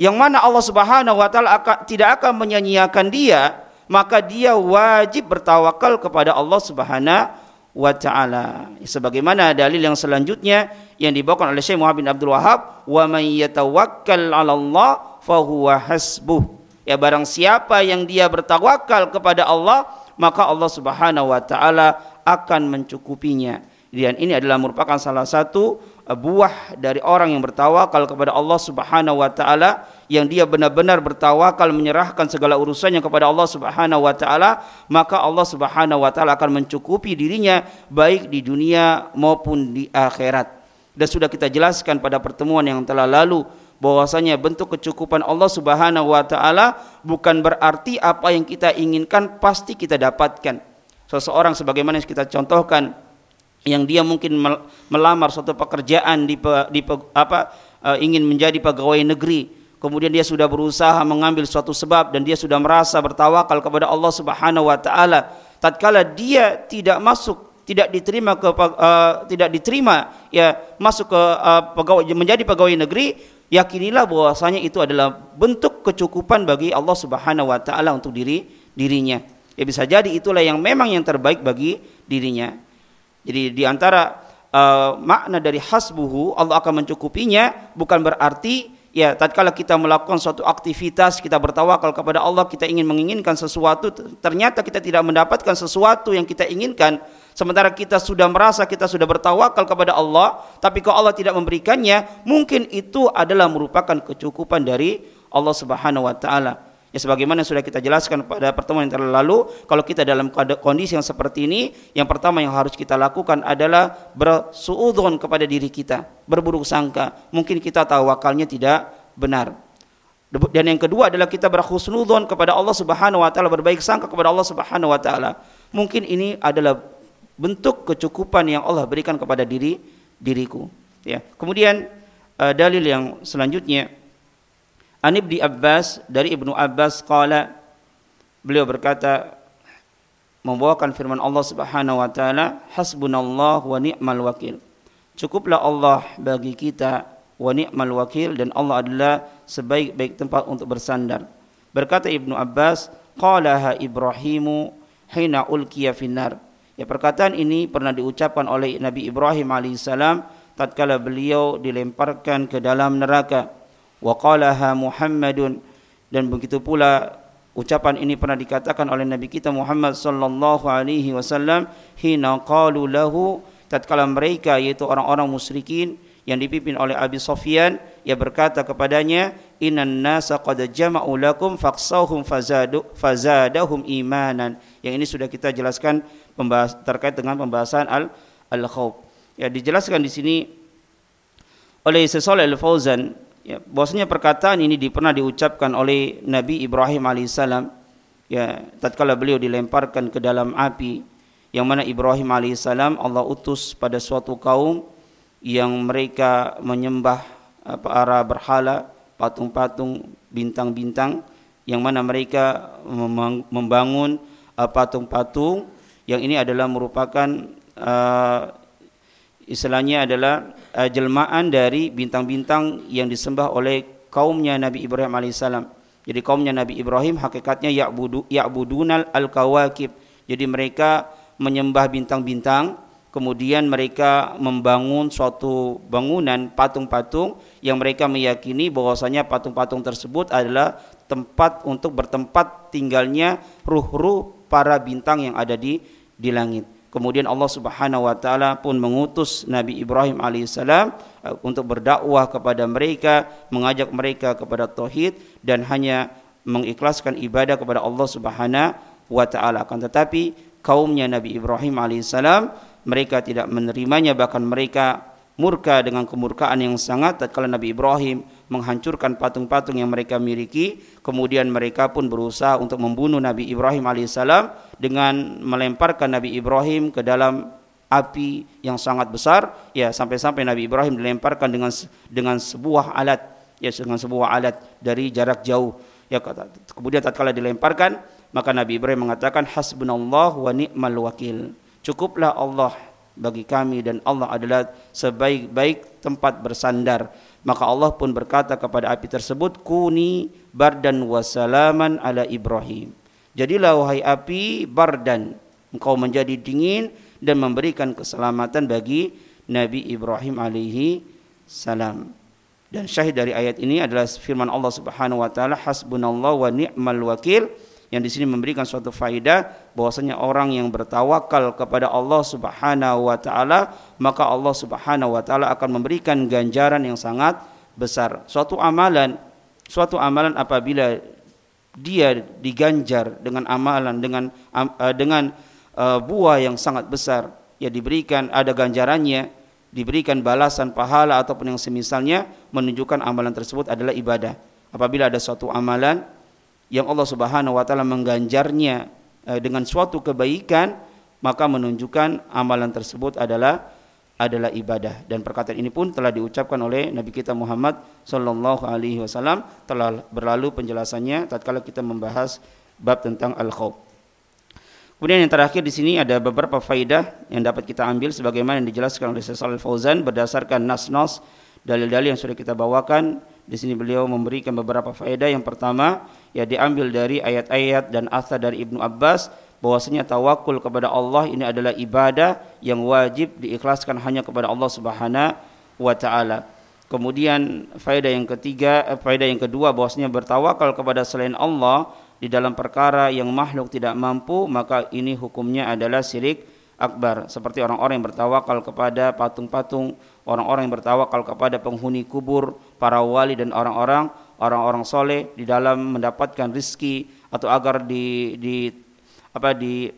yang mana Allah Subhanahu wa taala tidak akan menyanyiakan dia, maka dia wajib bertawakal kepada Allah Subhanahu wa taala. Sebagaimana dalil yang selanjutnya yang dibawakan oleh Syekh Muhammad bin Abdul Wahab, "Wa may yatawakkal 'ala Allah fahuwa hasbuh." Ya barang siapa yang dia bertawakal kepada Allah, maka Allah Subhanahu wa taala akan mencukupinya. Dan ini adalah merupakan salah satu buah dari orang yang bertawakal kepada Allah Subhanahu wa taala yang dia benar-benar bertawakal menyerahkan segala urusannya kepada Allah Subhanahu wa taala, maka Allah Subhanahu wa taala akan mencukupi dirinya baik di dunia maupun di akhirat. Dan sudah kita jelaskan pada pertemuan yang telah lalu bahwasanya bentuk kecukupan Allah Subhanahu wa taala bukan berarti apa yang kita inginkan pasti kita dapatkan. Seseorang sebagaimana kita contohkan yang dia mungkin melamar suatu pekerjaan di, di apa uh, ingin menjadi pegawai negeri kemudian dia sudah berusaha mengambil suatu sebab dan dia sudah merasa bertawakal kepada Allah Subhanahu wa taala tatkala dia tidak masuk tidak diterima ke uh, tidak diterima ya masuk ke uh, pegawai menjadi pegawai negeri yakinilah bahwasanya itu adalah bentuk kecukupan bagi Allah Subhanahu wa taala untuk diri dirinya. Ya bisa jadi itulah yang memang yang terbaik bagi dirinya. Jadi di antara uh, makna dari hasbuhu Allah akan mencukupinya bukan berarti ya tatkala kita melakukan suatu aktivitas kita bertawakal kepada Allah kita ingin menginginkan sesuatu ternyata kita tidak mendapatkan sesuatu yang kita inginkan Sementara kita sudah merasa kita sudah bertawakal kepada Allah, tapi kalau Allah tidak memberikannya, mungkin itu adalah merupakan kecukupan dari Allah Subhanahu wa taala. Ya sebagaimana sudah kita jelaskan pada pertemuan yang terlalu, kalau kita dalam kondisi yang seperti ini, yang pertama yang harus kita lakukan adalah bersuudzon kepada diri kita, berburuk sangka. Mungkin kita tawakalnya tidak benar. Dan yang kedua adalah kita berhusnudzon kepada Allah Subhanahu wa taala, berbaik sangka kepada Allah Subhanahu wa taala. Mungkin ini adalah bentuk kecukupan yang Allah berikan kepada diri diriku ya kemudian uh, dalil yang selanjutnya An Ibnu Abbas dari Ibnu Abbas qala beliau berkata membawakan firman Allah Subhanahu wa taala hasbunallah wa ni'mal wakil. Cukuplah Allah bagi kita wa ni'mal wakil dan Allah adalah sebaik-baik tempat untuk bersandar. Berkata Ibnu Abbas qalaha Ibrahimu hina ulqiya finnar. Ya perkataan ini pernah diucapkan oleh Nabi Ibrahim alaihissalam tatkala beliau dilemparkan ke dalam neraka. Wa Muhammadun. Dan begitu pula ucapan ini pernah dikatakan oleh Nabi kita Muhammad sallallahu alaihi wasallam hina qalu lahu. Tatkala mereka yaitu orang-orang musyrikin yang dipimpin oleh Abi Sufyan ia berkata kepadanya innan nasa qad jama'u lakum faqsahum fazadu fazadahum imanan. Yang ini sudah kita jelaskan pembahas, terkait dengan pembahasan al al khawf. Ya dijelaskan di sini oleh Syekh Al Fauzan ya bahwasanya perkataan ini pernah diucapkan oleh Nabi Ibrahim alaihissalam. Ya tatkala beliau dilemparkan ke dalam api yang mana Ibrahim alaihissalam Allah utus pada suatu kaum yang mereka menyembah para berhala, patung-patung, bintang-bintang yang mana mereka membangun patung-patung. Yang ini adalah merupakan uh, istilahnya adalah uh, jelmaan dari bintang-bintang yang disembah oleh kaumnya Nabi Ibrahim alaihissalam. Jadi kaumnya Nabi Ibrahim hakikatnya ya'budu ya'budunal al-kawakib. Jadi mereka menyembah bintang-bintang, kemudian mereka membangun suatu bangunan patung-patung yang mereka meyakini bahwasanya patung-patung tersebut adalah tempat untuk bertempat tinggalnya ruh-ruh para bintang yang ada di di langit. Kemudian Allah Subhanahu wa taala pun mengutus Nabi Ibrahim alaihissalam uh, untuk berdakwah kepada mereka, mengajak mereka kepada tauhid dan hanya mengikhlaskan ibadah kepada Allah Subhanahu wa taala. Akan tetapi kaumnya Nabi Ibrahim alaihissalam mereka tidak menerimanya bahkan mereka murka dengan kemurkaan yang sangat tatkala Nabi Ibrahim menghancurkan patung-patung yang mereka miliki. Kemudian mereka pun berusaha untuk membunuh Nabi Ibrahim alaihissalam dengan melemparkan Nabi Ibrahim ke dalam api yang sangat besar. Ya sampai-sampai Nabi Ibrahim dilemparkan dengan dengan sebuah alat. Ya dengan sebuah alat dari jarak jauh. Ya kemudian tatkala dilemparkan maka Nabi Ibrahim mengatakan hasbunallah wa ni'mal wakil. Cukuplah Allah bagi kami dan Allah adalah sebaik-baik tempat bersandar. Maka Allah pun berkata kepada api tersebut, Kuni bardan wasalaman ala Ibrahim. Jadilah wahai api bardan, engkau menjadi dingin dan memberikan keselamatan bagi Nabi Ibrahim alaihi salam. Dan syahid dari ayat ini adalah firman Allah Subhanahu wa taala hasbunallah wa ni'mal wakil yang di sini memberikan suatu faidah bahwasanya orang yang bertawakal kepada Allah Subhanahu wa taala maka Allah Subhanahu wa taala akan memberikan ganjaran yang sangat besar. Suatu amalan suatu amalan apabila dia diganjar dengan amalan dengan uh, dengan uh, buah yang sangat besar ya diberikan ada ganjarannya diberikan balasan pahala ataupun yang semisalnya menunjukkan amalan tersebut adalah ibadah. Apabila ada suatu amalan yang Allah Subhanahu wa taala mengganjarnya eh, dengan suatu kebaikan maka menunjukkan amalan tersebut adalah adalah ibadah dan perkataan ini pun telah diucapkan oleh Nabi kita Muhammad sallallahu alaihi wasallam telah berlalu penjelasannya tatkala kita membahas bab tentang al-khauf. Kemudian yang terakhir di sini ada beberapa faidah yang dapat kita ambil sebagaimana yang dijelaskan oleh Syekh Fauzan berdasarkan nas-nas dalil-dalil yang sudah kita bawakan di sini beliau memberikan beberapa faedah. Yang pertama, ya diambil dari ayat-ayat dan asar dari Ibnu Abbas bahwasanya tawakul kepada Allah ini adalah ibadah yang wajib diikhlaskan hanya kepada Allah Subhanahu wa taala. Kemudian faedah yang ketiga, eh, faedah yang kedua bahwasanya bertawakal kepada selain Allah di dalam perkara yang makhluk tidak mampu, maka ini hukumnya adalah syirik akbar seperti orang-orang yang bertawakal kepada patung-patung, orang-orang yang bertawakal kepada penghuni kubur, para wali dan orang-orang orang-orang soleh di dalam mendapatkan rizki atau agar di di apa di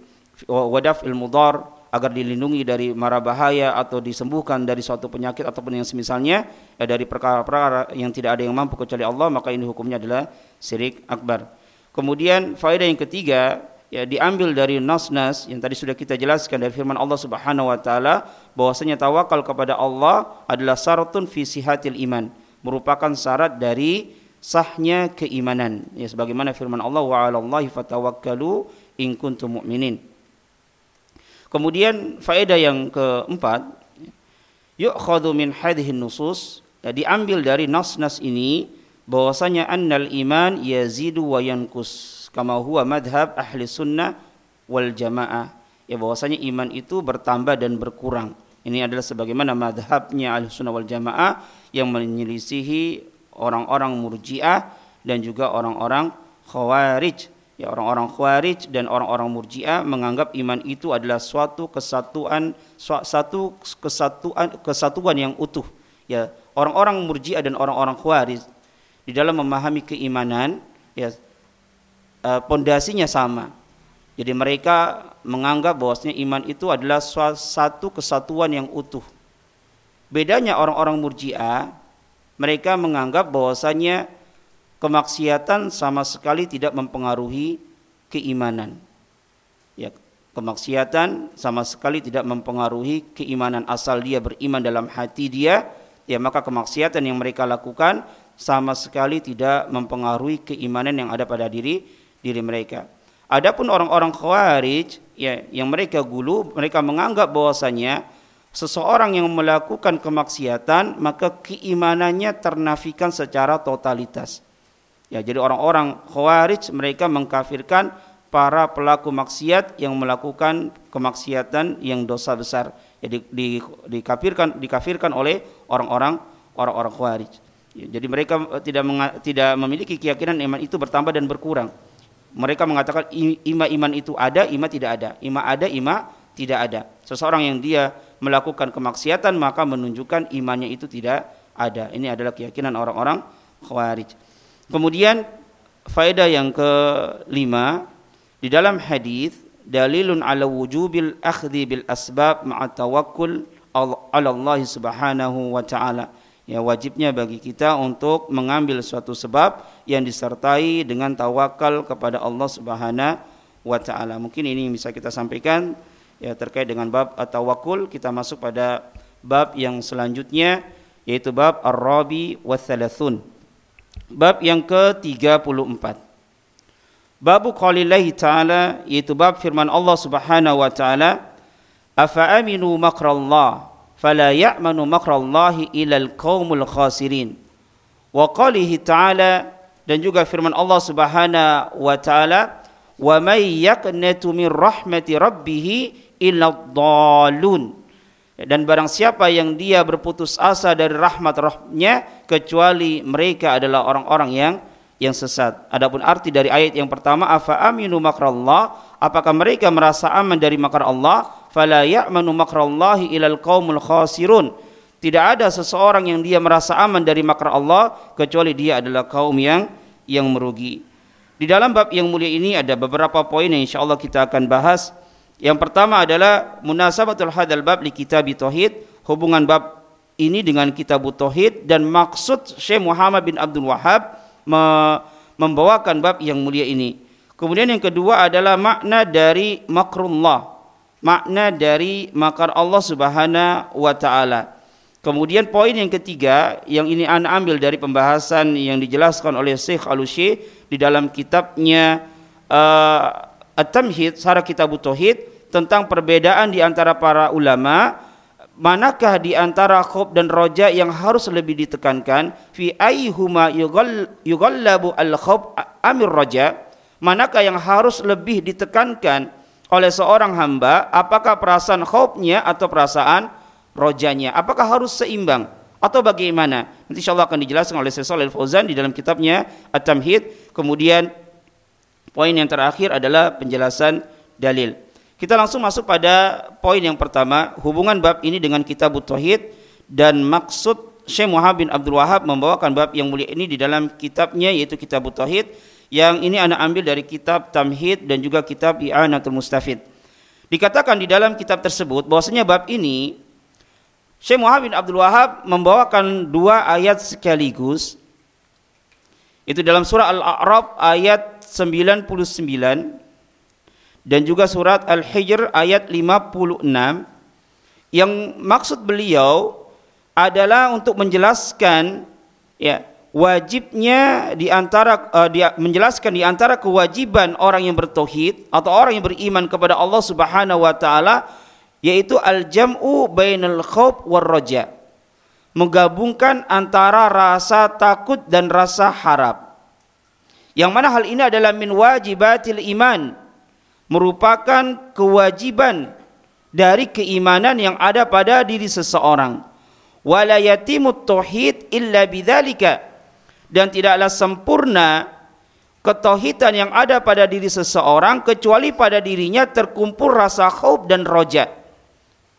wadaf ilmu dar agar dilindungi dari mara bahaya atau disembuhkan dari suatu penyakit ataupun yang semisalnya ya dari perkara-perkara yang tidak ada yang mampu kecuali Allah maka ini hukumnya adalah syirik akbar. Kemudian faedah yang ketiga ya diambil dari nas-nas yang tadi sudah kita jelaskan dari firman Allah Subhanahu wa taala bahwasanya tawakal kepada Allah adalah syaratun fi sihatil iman, merupakan syarat dari sahnya keimanan. Ya sebagaimana firman Allah wa 'alallahi fatawakkalu in kuntum mu'minin. Kemudian faedah yang keempat yu'khadhu min hadhihi nusus ya, diambil dari nas-nas ini bahwasanya annal iman yazidu wa yankus kama huwa madhab ahli sunnah wal jamaah ya bahwasanya iman itu bertambah dan berkurang ini adalah sebagaimana madhabnya ahli sunnah wal jamaah yang menyelisihi orang-orang murjiah dan juga orang-orang khawarij ya orang-orang khawarij dan orang-orang murjiah menganggap iman itu adalah suatu kesatuan satu kesatuan kesatuan yang utuh ya orang-orang murjiah dan orang-orang khawarij di dalam memahami keimanan ya Eh, pondasinya sama. Jadi mereka menganggap bahwasanya iman itu adalah satu kesatuan yang utuh. Bedanya orang-orang Murji'ah, mereka menganggap bahwasanya kemaksiatan sama sekali tidak mempengaruhi keimanan. Ya, kemaksiatan sama sekali tidak mempengaruhi keimanan asal dia beriman dalam hati dia, ya maka kemaksiatan yang mereka lakukan sama sekali tidak mempengaruhi keimanan yang ada pada diri diri mereka. Adapun orang-orang khawarij ya yang mereka gulu, mereka menganggap bahwasanya seseorang yang melakukan kemaksiatan maka keimanannya ternafikan secara totalitas. Ya, jadi orang-orang khawarij mereka mengkafirkan para pelaku maksiat yang melakukan kemaksiatan yang dosa besar. Jadi ya, di, dikafirkan dikafirkan oleh orang-orang orang-orang khawarij. Ya, jadi mereka eh, tidak tidak memiliki keyakinan iman itu bertambah dan berkurang. Mereka mengatakan ima iman itu ada, ima tidak ada. Ima ada, ima tidak ada. Seseorang yang dia melakukan kemaksiatan maka menunjukkan imannya itu tidak ada. Ini adalah keyakinan orang-orang Khawarij. Kemudian faedah yang kelima di dalam hadis dalilun ala wujubil akhdhi bil asbab ma'a tawakkul ala Allah subhanahu wa ta'ala ya wajibnya bagi kita untuk mengambil suatu sebab yang disertai dengan tawakal kepada Allah Subhanahu wa taala. Mungkin ini yang bisa kita sampaikan ya terkait dengan bab at-tawakkul. Kita masuk pada bab yang selanjutnya yaitu bab ar-rabi wa thalathun. Bab yang ke-34. Bab qaulillahi ta'ala yaitu bab firman Allah Subhanahu wa taala afa aminu makrallah fala ya'manu makrallahi ilal qaumul khasirin. Wa qalihi ta'ala dan juga firman Allah Subhanahu wa taala wa may yaqnatu min rahmati rabbih illa dhalun. Dan barang siapa yang dia berputus asa dari rahmat Rabbnya kecuali mereka adalah orang-orang yang yang sesat. Adapun arti dari ayat yang pertama afa aminu makrallah apakah mereka merasa aman dari makar Allah fala ya'manu makrallahi ilal qaumul khasirun. Tidak ada seseorang yang dia merasa aman dari makar Allah kecuali dia adalah kaum yang yang merugi. Di dalam bab yang mulia ini ada beberapa poin yang insyaallah kita akan bahas. Yang pertama adalah munasabatul hadal bab li kitab tauhid, hubungan bab ini dengan kitab tauhid dan maksud Syekh Muhammad bin Abdul Wahab membawakan bab yang mulia ini. Kemudian yang kedua adalah makna dari makrullah makna dari makar Allah Subhanahu wa taala. Kemudian poin yang ketiga yang ini anda ambil dari pembahasan yang dijelaskan oleh Syekh al di dalam kitabnya uh, At-Tamhid, Sarah Kitab Tauhid tentang perbedaan di antara para ulama manakah di antara khub dan roja yang harus lebih ditekankan? Fi ayyuhuma yughallabu al-khub amir roja manakah yang harus lebih ditekankan oleh seorang hamba? Apakah perasaan khaufnya atau perasaan rojanya apakah harus seimbang atau bagaimana? Nanti insyaallah akan dijelaskan oleh Syekh Shalal Fauzan di dalam kitabnya At-Tamhid. Kemudian poin yang terakhir adalah penjelasan dalil kita langsung masuk pada poin yang pertama hubungan bab ini dengan kitab Tauhid dan maksud Syekh Muhammad bin Abdul Wahab membawakan bab yang mulia ini di dalam kitabnya yaitu kitab Tauhid yang ini anak ambil dari kitab Tamhid dan juga kitab I'anatul Mustafid. Dikatakan di dalam kitab tersebut bahwasanya bab ini Syekh Muhammad bin Abdul Wahab membawakan dua ayat sekaligus. Itu dalam surah Al-A'raf ayat 99 dan juga surat Al-Hijr ayat 56 yang maksud beliau adalah untuk menjelaskan ya wajibnya di antara uh, dia menjelaskan di antara kewajiban orang yang bertauhid atau orang yang beriman kepada Allah Subhanahu wa taala yaitu al-jam'u bainal khauf war raja. Menggabungkan antara rasa takut dan rasa harap. Yang mana hal ini adalah min wajibatil iman, merupakan kewajiban dari keimanan yang ada pada diri seseorang. Wala yatimut tauhid illa bidzalika dan tidaklah sempurna ketauhidan yang ada pada diri seseorang kecuali pada dirinya terkumpul rasa khauf dan roja.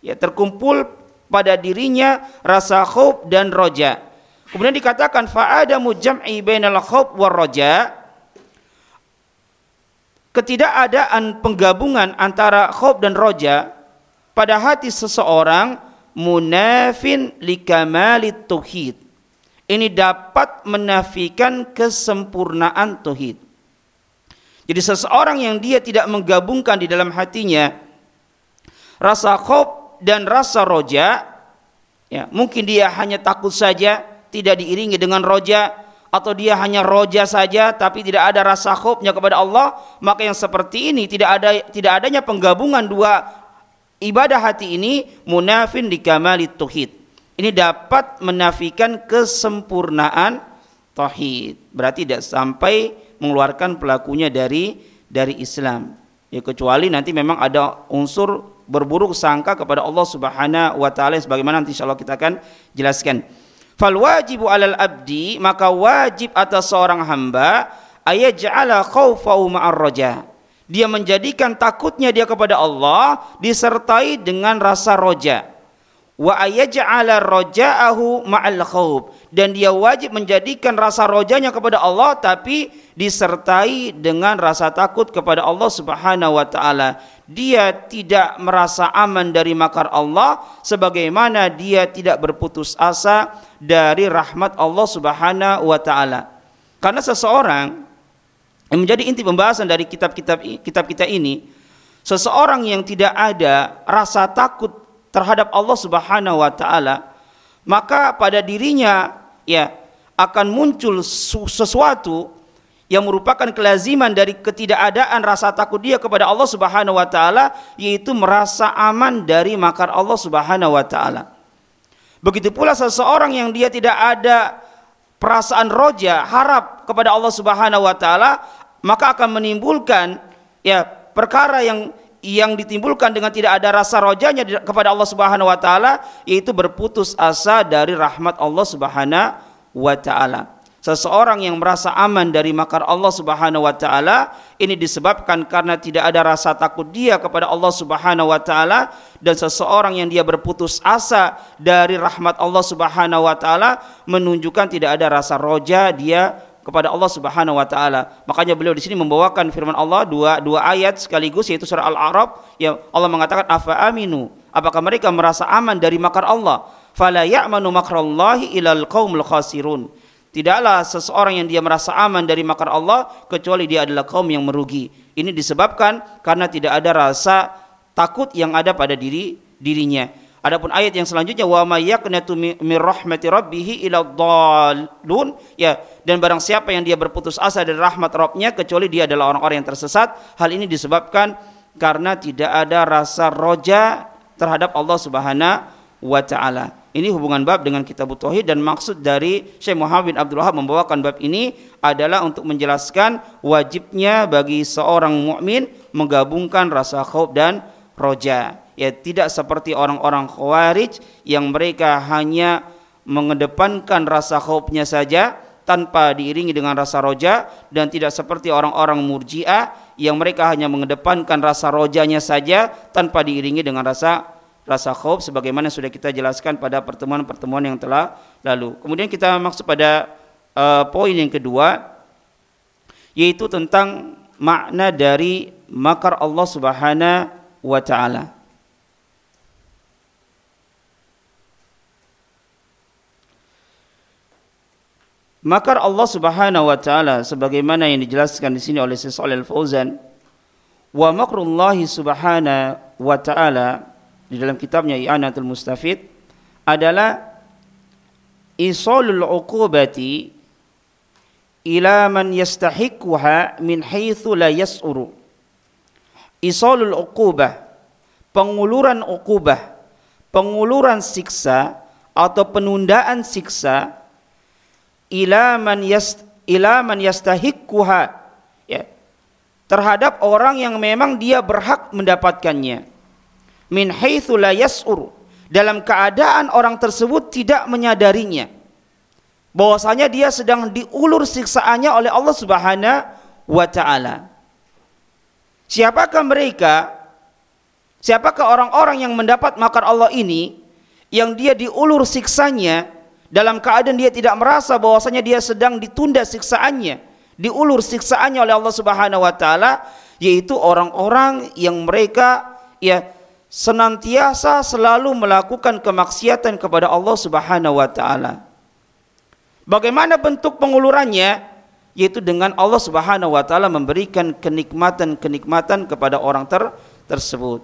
Ya, terkumpul pada dirinya rasa khauf dan roja. Kemudian dikatakan fa'adamu jam'i bainal khauf war roja. Ketidakadaan penggabungan antara khauf dan roja pada hati seseorang munafin likamalit tauhid ini dapat menafikan kesempurnaan tauhid. Jadi seseorang yang dia tidak menggabungkan di dalam hatinya rasa khauf dan rasa roja, ya mungkin dia hanya takut saja, tidak diiringi dengan roja, atau dia hanya roja saja tapi tidak ada rasa khaufnya kepada Allah, maka yang seperti ini tidak ada tidak adanya penggabungan dua ibadah hati ini munafin di kamalit tauhid. Ini dapat menafikan kesempurnaan tauhid. Berarti tidak sampai mengeluarkan pelakunya dari dari Islam. Ya kecuali nanti memang ada unsur berburuk sangka kepada Allah Subhanahu wa taala sebagaimana nanti insyaallah kita akan jelaskan. Fal wajibu alal abdi maka wajib atas seorang hamba ayaj'ala khaufahu ma'ar raja. Dia menjadikan takutnya dia kepada Allah disertai dengan rasa roja. Wa ayaj'ala raja'ahu ma'al khauf dan dia wajib menjadikan rasa rojanya kepada Allah tapi disertai dengan rasa takut kepada Allah Subhanahu wa taala. Dia tidak merasa aman dari makar Allah sebagaimana dia tidak berputus asa dari rahmat Allah Subhanahu wa taala. Karena seseorang yang menjadi inti pembahasan dari kitab-kitab kitab kita ini, seseorang yang tidak ada rasa takut terhadap Allah Subhanahu wa taala, maka pada dirinya ya akan muncul sesuatu yang merupakan kelaziman dari ketidakadaan rasa takut dia kepada Allah Subhanahu wa taala yaitu merasa aman dari makar Allah Subhanahu wa taala. Begitu pula seseorang yang dia tidak ada perasaan roja, harap kepada Allah Subhanahu wa taala, maka akan menimbulkan ya perkara yang yang ditimbulkan dengan tidak ada rasa rojanya kepada Allah Subhanahu wa taala yaitu berputus asa dari rahmat Allah Subhanahu wa taala. Seseorang yang merasa aman dari makar Allah Subhanahu wa taala ini disebabkan karena tidak ada rasa takut dia kepada Allah Subhanahu wa taala dan seseorang yang dia berputus asa dari rahmat Allah Subhanahu wa taala menunjukkan tidak ada rasa roja dia kepada Allah Subhanahu wa taala. Makanya beliau di sini membawakan firman Allah dua dua ayat sekaligus yaitu surah Al-A'raf yang Allah mengatakan afa aminu. Apakah mereka merasa aman dari makar Allah? Fala ya'manu makrallahi ilal qaumul khasirun. Tidaklah seseorang yang dia merasa aman dari makar Allah kecuali dia adalah kaum yang merugi. Ini disebabkan karena tidak ada rasa takut yang ada pada diri dirinya. Adapun ayat yang selanjutnya wa may yaqnatu min rahmati rabbih ila dhallun ya dan barang siapa yang dia berputus asa dari rahmat Rabbnya kecuali dia adalah orang-orang yang tersesat hal ini disebabkan karena tidak ada rasa roja terhadap Allah Subhanahu wa taala. Ini hubungan bab dengan kitab tauhid dan maksud dari Syekh Muhammad bin Abdul Wahab membawakan bab ini adalah untuk menjelaskan wajibnya bagi seorang mukmin menggabungkan rasa khauf dan roja ya tidak seperti orang-orang khawarij yang mereka hanya mengedepankan rasa khaufnya saja tanpa diiringi dengan rasa roja dan tidak seperti orang-orang murjiah yang mereka hanya mengedepankan rasa rojanya saja tanpa diiringi dengan rasa rasa khauf sebagaimana sudah kita jelaskan pada pertemuan-pertemuan yang telah lalu. Kemudian kita maksud pada uh, poin yang kedua yaitu tentang makna dari makar Allah Subhanahu wa taala. Makar Allah Subhanahu wa taala sebagaimana yang dijelaskan di sini oleh Syekh Shalal Fauzan wa makrullah subhanahu wa taala di dalam kitabnya I'anatul Mustafid adalah isalul uqubati ila man yastahiquha min haitsu la yas'uru. Isalul uqubah penguluran uqubah penguluran siksa atau penundaan siksa ila man yast ila man yastahiqquha. Ya. Terhadap orang yang memang dia berhak mendapatkannya. Min haitsu la yas'ur. Dalam keadaan orang tersebut tidak menyadarinya. Bahwasanya dia sedang diulur siksaannya oleh Allah Subhanahu wa taala. Siapakah mereka? Siapakah orang-orang yang mendapat makar Allah ini? Yang dia diulur siksanya dalam keadaan dia tidak merasa bahwasanya dia sedang ditunda siksaannya, diulur siksaannya oleh Allah Subhanahu wa taala, yaitu orang-orang yang mereka ya senantiasa selalu melakukan kemaksiatan kepada Allah Subhanahu wa taala. Bagaimana bentuk pengulurannya? yaitu dengan Allah Subhanahu wa taala memberikan kenikmatan-kenikmatan kepada orang ter tersebut.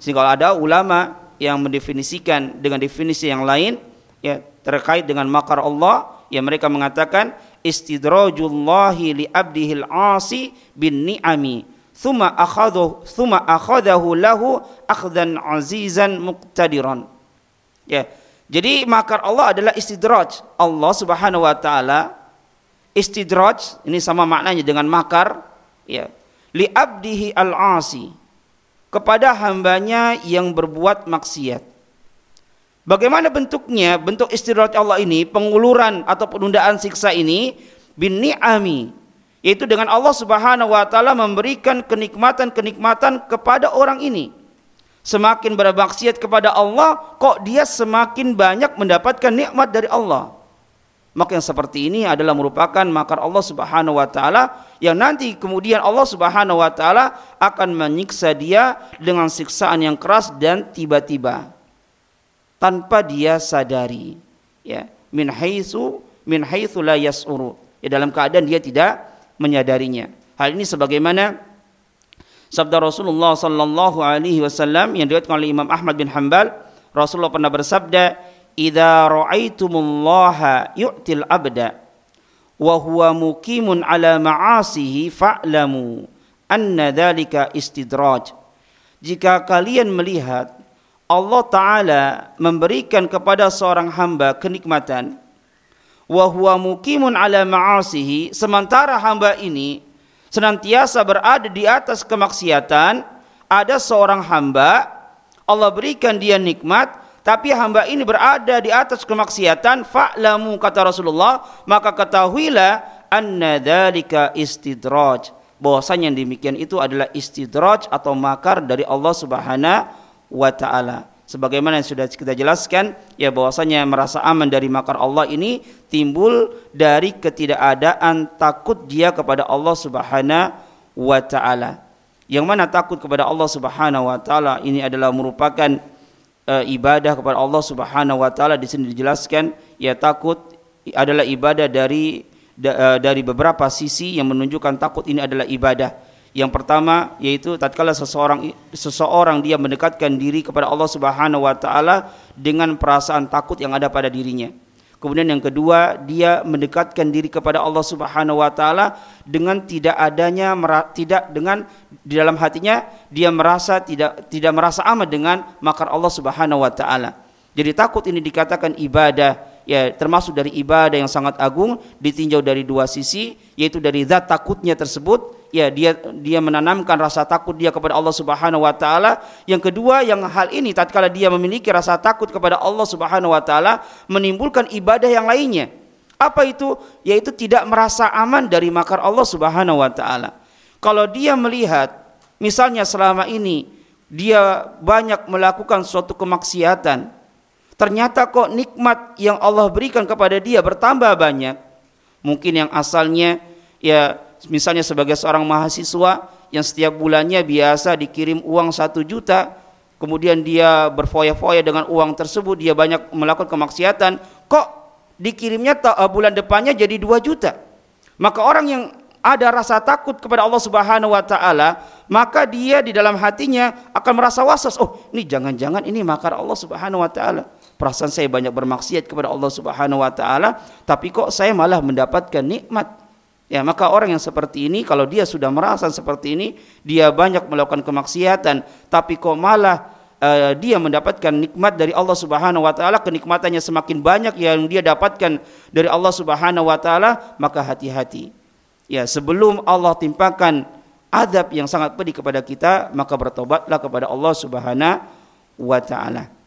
Sehingga ada ulama yang mendefinisikan dengan definisi yang lain ya terkait dengan makar Allah yang mereka mengatakan istidrajullahi li abdihil asi bin ni'ami thumma akhadahu thumma akhadahu lahu akhdan azizan muqtadiran. Ya jadi makar Allah adalah istidraj. Allah Subhanahu wa taala istidraj ini sama maknanya dengan makar ya li abdihi al-asi kepada hambanya yang berbuat maksiat Bagaimana bentuknya? Bentuk istidraj Allah ini, penguluran atau penundaan siksa ini bin ni'ami yaitu dengan Allah Subhanahu wa taala memberikan kenikmatan-kenikmatan kepada orang ini. Semakin bermaksiat kepada Allah, kok dia semakin banyak mendapatkan nikmat dari Allah. Maka yang seperti ini adalah merupakan makar Allah Subhanahu wa taala yang nanti kemudian Allah Subhanahu wa taala akan menyiksa dia dengan siksaan yang keras dan tiba-tiba tanpa dia sadari ya. Min haitsu min haitsu la yas'uru. Ya dalam keadaan dia tidak menyadarinya. Hal ini sebagaimana sabda Rasulullah sallallahu alaihi wasallam yang diriwayatkan oleh Imam Ahmad bin Hanbal. Rasulullah pernah bersabda idza ra'aitumullaha yu'til abda wa huwa muqimun ala ma'asihi fa'lamu anna dhalika istidraj. Jika kalian melihat Allah taala memberikan kepada seorang hamba kenikmatan. Wa huwa muqimun ala ma'asihi sementara hamba ini senantiasa berada di atas kemaksiatan. Ada seorang hamba Allah berikan dia nikmat tapi hamba ini berada di atas kemaksiatan. Fa'lamu kata Rasulullah maka ketahuilah anna dzalika istidraj. Bahwasanya yang demikian itu adalah istidraj atau makar dari Allah Subhanahu wa taala. Sebagaimana yang sudah kita jelaskan ya bahwasanya merasa aman dari makar Allah ini timbul dari ketidakadaan takut dia kepada Allah Subhanahu wa taala. Yang mana takut kepada Allah Subhanahu wa taala ini adalah merupakan uh, ibadah kepada Allah Subhanahu wa taala. Di sini dijelaskan ya takut adalah ibadah dari da, uh, dari beberapa sisi yang menunjukkan takut ini adalah ibadah. Yang pertama yaitu tatkala seseorang seseorang dia mendekatkan diri kepada Allah Subhanahu wa taala dengan perasaan takut yang ada pada dirinya. Kemudian yang kedua, dia mendekatkan diri kepada Allah Subhanahu wa taala dengan tidak adanya tidak dengan di dalam hatinya dia merasa tidak tidak merasa aman dengan makar Allah Subhanahu wa taala. Jadi takut ini dikatakan ibadah ya termasuk dari ibadah yang sangat agung ditinjau dari dua sisi yaitu dari zat takutnya tersebut ya dia dia menanamkan rasa takut dia kepada Allah Subhanahu wa taala. Yang kedua yang hal ini tatkala dia memiliki rasa takut kepada Allah Subhanahu wa taala menimbulkan ibadah yang lainnya. Apa itu? Yaitu tidak merasa aman dari makar Allah Subhanahu wa taala. Kalau dia melihat misalnya selama ini dia banyak melakukan suatu kemaksiatan, ternyata kok nikmat yang Allah berikan kepada dia bertambah banyak. Mungkin yang asalnya ya misalnya sebagai seorang mahasiswa yang setiap bulannya biasa dikirim uang satu juta, kemudian dia berfoya-foya dengan uang tersebut, dia banyak melakukan kemaksiatan, kok dikirimnya eh, bulan depannya jadi dua juta. Maka orang yang ada rasa takut kepada Allah Subhanahu wa taala, maka dia di dalam hatinya akan merasa waswas, oh, ini jangan-jangan ini makar Allah Subhanahu wa taala. Perasaan saya banyak bermaksiat kepada Allah Subhanahu wa taala, tapi kok saya malah mendapatkan nikmat Ya, maka orang yang seperti ini kalau dia sudah merasa seperti ini, dia banyak melakukan kemaksiatan, tapi kok malah uh, dia mendapatkan nikmat dari Allah Subhanahu wa taala, kenikmatannya semakin banyak yang dia dapatkan dari Allah Subhanahu wa taala, maka hati-hati. Ya, sebelum Allah timpakan adab yang sangat pedih kepada kita, maka bertobatlah kepada Allah Subhanahu wa taala.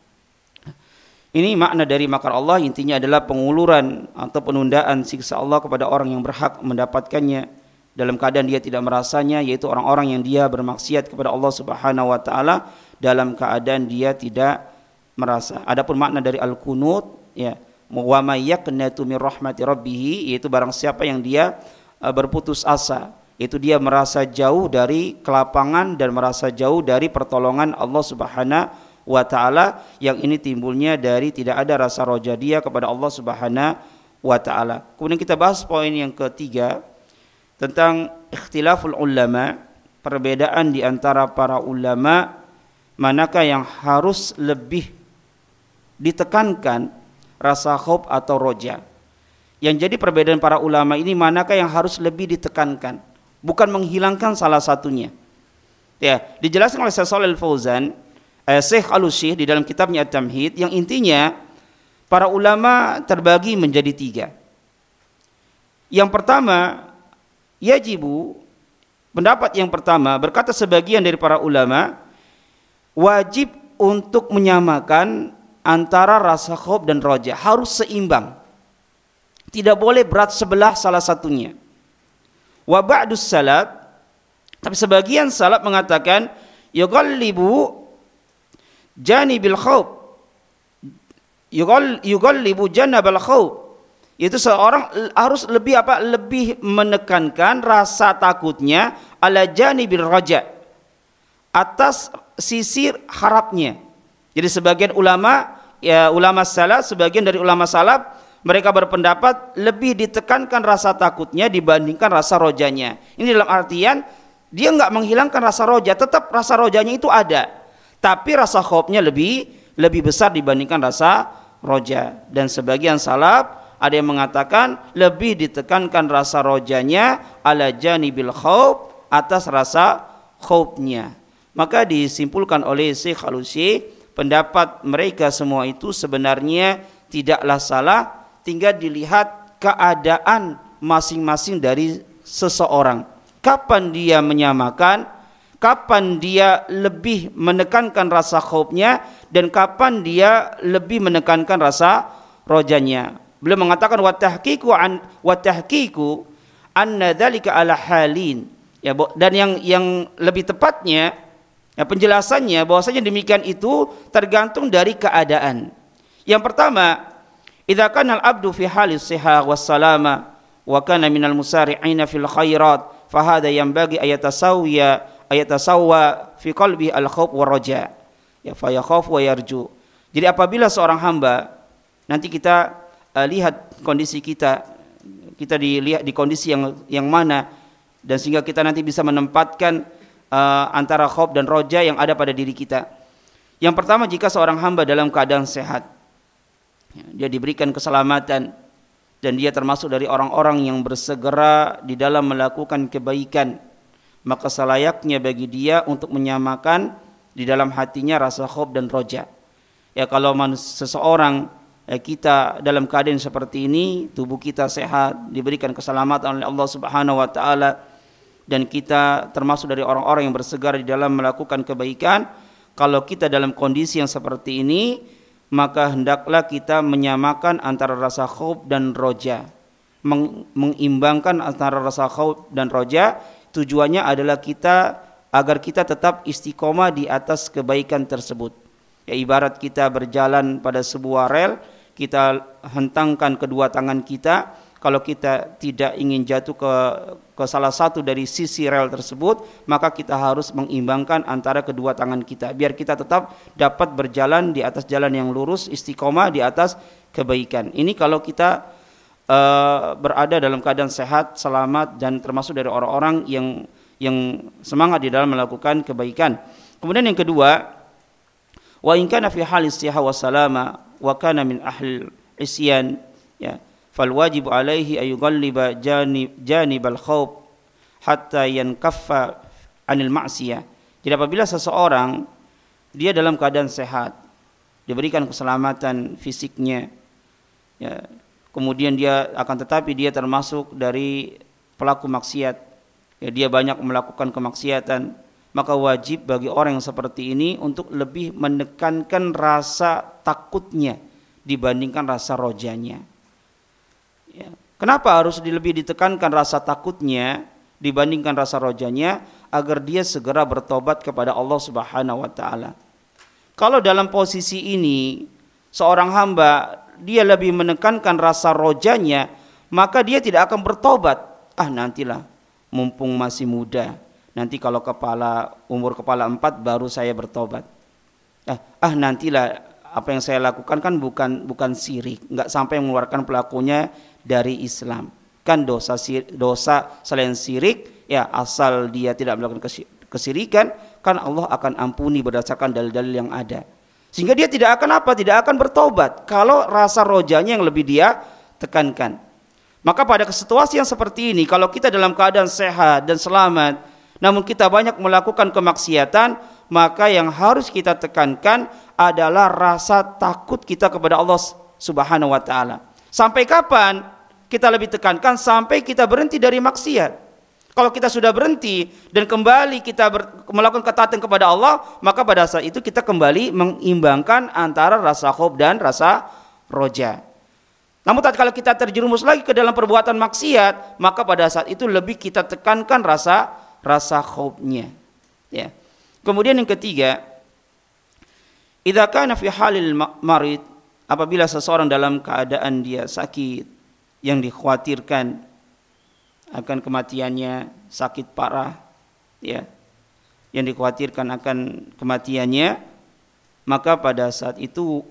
Ini makna dari makar Allah intinya adalah penguluran atau penundaan siksa Allah kepada orang yang berhak mendapatkannya dalam keadaan dia tidak merasanya yaitu orang-orang yang dia bermaksiat kepada Allah Subhanahu wa taala dalam keadaan dia tidak merasa. Adapun makna dari al-qunut ya wa may yaqnatu min rahmati rabbih yaitu barang siapa yang dia uh, berputus asa itu dia merasa jauh dari kelapangan dan merasa jauh dari pertolongan Allah Subhanahu wa taala yang ini timbulnya dari tidak ada rasa roja dia kepada Allah Subhanahu wa taala. Kemudian kita bahas poin yang ketiga tentang ikhtilaful ulama, perbedaan di antara para ulama manakah yang harus lebih ditekankan rasa khauf atau roja. Yang jadi perbedaan para ulama ini manakah yang harus lebih ditekankan, bukan menghilangkan salah satunya. Ya, dijelaskan oleh Shalal Fauzan, eh, Syekh al di dalam kitabnya At-Tamhid yang intinya para ulama terbagi menjadi tiga. Yang pertama, yajibu pendapat yang pertama berkata sebagian dari para ulama wajib untuk menyamakan antara rasa khauf dan roja. Harus seimbang. Tidak boleh berat sebelah salah satunya. Wa ba'dus salat tapi sebagian salaf mengatakan yughallibu janibil khauf yughallibu janabal khauf itu seorang harus lebih apa? Lebih menekankan rasa takutnya ala janibil raja atas sisi harapnya. Jadi sebagian ulama ya ulama salaf sebagian dari ulama salaf mereka berpendapat lebih ditekankan rasa takutnya dibandingkan rasa rojanya. Ini dalam artian dia nggak menghilangkan rasa roja tetap rasa rojanya itu ada tapi rasa khofnya lebih lebih besar dibandingkan rasa roja dan sebagian salaf ada yang mengatakan lebih ditekankan rasa rojanya ala janibil khauf atas rasa khaufnya. Maka disimpulkan oleh Syekh Alusi pendapat mereka semua itu sebenarnya tidaklah salah tinggal dilihat keadaan masing-masing dari seseorang. Kapan dia menyamakan, kapan dia lebih menekankan rasa khaufnya dan kapan dia lebih menekankan rasa rojanya. Beliau mengatakan wa tahqiqu an wa tahqiqu anna dzalika ala halin. Ya, dan yang yang lebih tepatnya ya penjelasannya bahwasanya demikian itu tergantung dari keadaan. Yang pertama, idza kana al-abdu fi halis sihah was wa kana minal musari'ina fil khairat fa hadha yanbaghi ayatasawiya ayatasawwa fi qalbi al-khauf wa raja. Ya fa yakhaf wa yarju. Jadi apabila seorang hamba nanti kita uh, lihat kondisi kita kita dilihat di kondisi yang yang mana dan sehingga kita nanti bisa menempatkan uh, antara khof dan roja yang ada pada diri kita. Yang pertama jika seorang hamba dalam keadaan sehat ya, dia diberikan keselamatan dan dia termasuk dari orang-orang yang bersegera di dalam melakukan kebaikan maka selayaknya bagi dia untuk menyamakan di dalam hatinya rasa khof dan roja. Ya kalau seseorang Eh, kita dalam keadaan seperti ini, tubuh kita sehat, diberikan keselamatan oleh Allah Subhanahu wa taala dan kita termasuk dari orang-orang yang bersegar di dalam melakukan kebaikan, kalau kita dalam kondisi yang seperti ini, maka hendaklah kita menyamakan antara rasa khauf dan roja. mengimbangkan antara rasa khauf dan roja, tujuannya adalah kita agar kita tetap istiqomah di atas kebaikan tersebut. Ya ibarat kita berjalan pada sebuah rel, kita hentangkan kedua tangan kita. Kalau kita tidak ingin jatuh ke ke salah satu dari sisi rel tersebut maka kita harus mengimbangkan antara kedua tangan kita. Biar kita tetap dapat berjalan di atas jalan yang lurus istiqomah di atas kebaikan. Ini kalau kita uh, berada dalam keadaan sehat selamat dan termasuk dari orang-orang yang yang semangat di dalam melakukan kebaikan. Kemudian yang kedua wa in kana fi hal istiha wa salama wa kana min ahli isyan ya fal wajib alaihi ayughalliba janib janibal khauf hatta yankaffa anil ma'siyah. Jadi apabila seseorang dia dalam keadaan sehat diberikan keselamatan fisiknya ya kemudian dia akan tetapi dia termasuk dari pelaku maksiat ya dia banyak melakukan kemaksiatan maka wajib bagi orang yang seperti ini untuk lebih menekankan rasa takutnya dibandingkan rasa rojanya. Ya. Kenapa harus lebih ditekankan rasa takutnya dibandingkan rasa rojanya agar dia segera bertobat kepada Allah Subhanahu wa taala. Kalau dalam posisi ini seorang hamba dia lebih menekankan rasa rojanya, maka dia tidak akan bertobat. Ah nantilah, mumpung masih muda nanti kalau kepala umur kepala empat baru saya bertobat. Ah, ah nantilah apa yang saya lakukan kan bukan bukan sirik, nggak sampai mengeluarkan pelakunya dari Islam. kan dosa dosa selain syirik ya asal dia tidak melakukan kesirikan kan Allah akan ampuni berdasarkan dalil-dalil yang ada. Sehingga dia tidak akan apa? Tidak akan bertobat kalau rasa rojanya yang lebih dia tekankan. Maka pada situasi yang seperti ini kalau kita dalam keadaan sehat dan selamat namun kita banyak melakukan kemaksiatan, maka yang harus kita tekankan adalah rasa takut kita kepada Allah Subhanahu wa taala. Sampai kapan? Kita lebih tekankan sampai kita berhenti dari maksiat. Kalau kita sudah berhenti dan kembali kita ber, melakukan ketaatan kepada Allah, maka pada saat itu kita kembali mengimbangkan antara rasa khob dan rasa roja. Namun kalau kita terjerumus lagi ke dalam perbuatan maksiat, maka pada saat itu lebih kita tekankan rasa rasa khobnya. Ya. Kemudian yang ketiga, idza halil marid, apabila seseorang dalam keadaan dia sakit yang dikhawatirkan akan kematiannya sakit parah ya. Yang dikhawatirkan akan kematiannya maka pada saat itu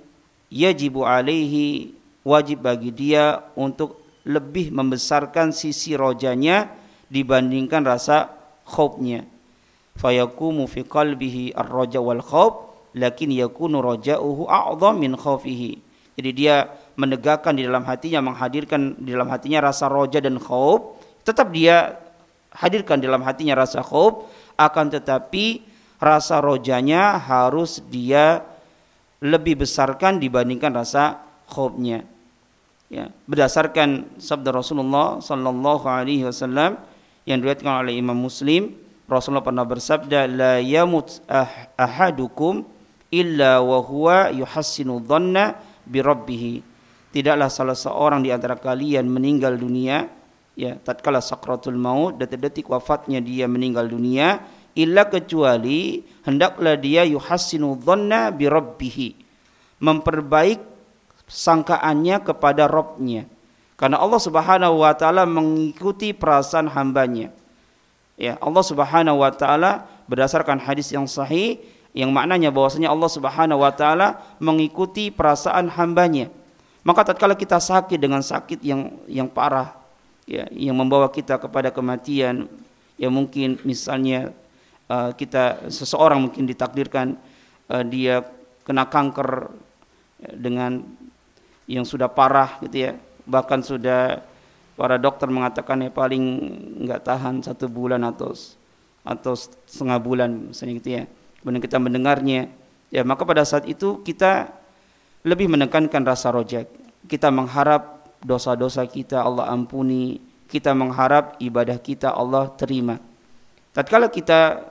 yajibu alaihi wajib bagi dia untuk lebih membesarkan sisi rojanya dibandingkan rasa khaufnya. Fayakumu fi qalbihi ar-raja wal khauf lakin yakunu raja'uhu a'dham min khaufihi jadi dia menegakkan di dalam hatinya menghadirkan di dalam hatinya rasa roja dan khauf Tetap dia hadirkan dalam hatinya rasa khauf, akan tetapi rasa rojanya harus dia lebih besarkan dibandingkan rasa khaufnya. Ya, berdasarkan sabda Rasulullah sallallahu alaihi wasallam yang diriwayatkan oleh Imam Muslim, Rasulullah pernah bersabda, "La yamut ah, ahadukum illa wa huwa yuhassinu dhanna bi rabbih." Tidaklah salah seorang di antara kalian meninggal dunia ya tatkala sakratul maut detik-detik wafatnya dia meninggal dunia illa kecuali hendaklah dia yuhassinu dhanna bi rabbih memperbaik sangkaannya kepada Robnya karena Allah Subhanahu wa taala mengikuti perasaan hambanya. Ya Allah Subhanahu wa taala berdasarkan hadis yang sahih yang maknanya bahwasanya Allah Subhanahu wa taala mengikuti perasaan hambanya. Maka tatkala kita sakit dengan sakit yang yang parah ya yang membawa kita kepada kematian. Ya mungkin misalnya uh, kita seseorang mungkin ditakdirkan uh, dia kena kanker ya, dengan yang sudah parah gitu ya. Bahkan sudah para dokter mengatakan ya paling nggak tahan satu bulan atau atau setengah bulan misalnya gitu ya. Kemudian kita mendengarnya ya maka pada saat itu kita lebih menekankan rasa rojak. Kita mengharap dosa-dosa kita Allah ampuni, kita mengharap ibadah kita Allah terima. Tatkala kita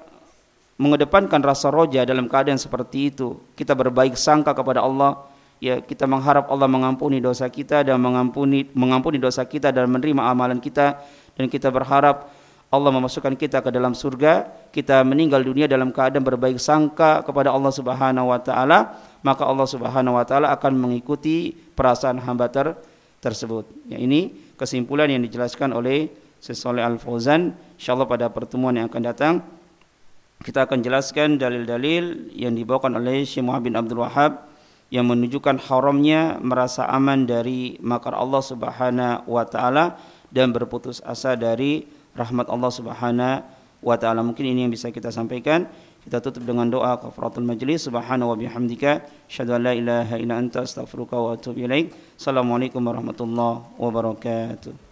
mengedepankan rasa roja dalam keadaan seperti itu, kita berbaik sangka kepada Allah, ya kita mengharap Allah mengampuni dosa kita dan mengampuni mengampuni dosa kita dan menerima amalan kita dan kita berharap Allah memasukkan kita ke dalam surga, kita meninggal dunia dalam keadaan berbaik sangka kepada Allah Subhanahu wa taala, maka Allah Subhanahu wa taala akan mengikuti perasaan hamba ter tersebut. Ya, ini kesimpulan yang dijelaskan oleh Syekh Al-Fauzan. Insyaallah pada pertemuan yang akan datang kita akan jelaskan dalil-dalil yang dibawakan oleh Syekh Muhammad bin Abdul Wahab yang menunjukkan haramnya merasa aman dari makar Allah Subhanahu wa taala dan berputus asa dari rahmat Allah Subhanahu wa taala. Mungkin ini yang bisa kita sampaikan. Kita tutup dengan doa kafaratul majlis. Subhanahu wa bihamdika. Asyhadu an la ilaha illa anta astaghfiruka wa atubu ilaik. Assalamualaikum warahmatullahi wabarakatuh.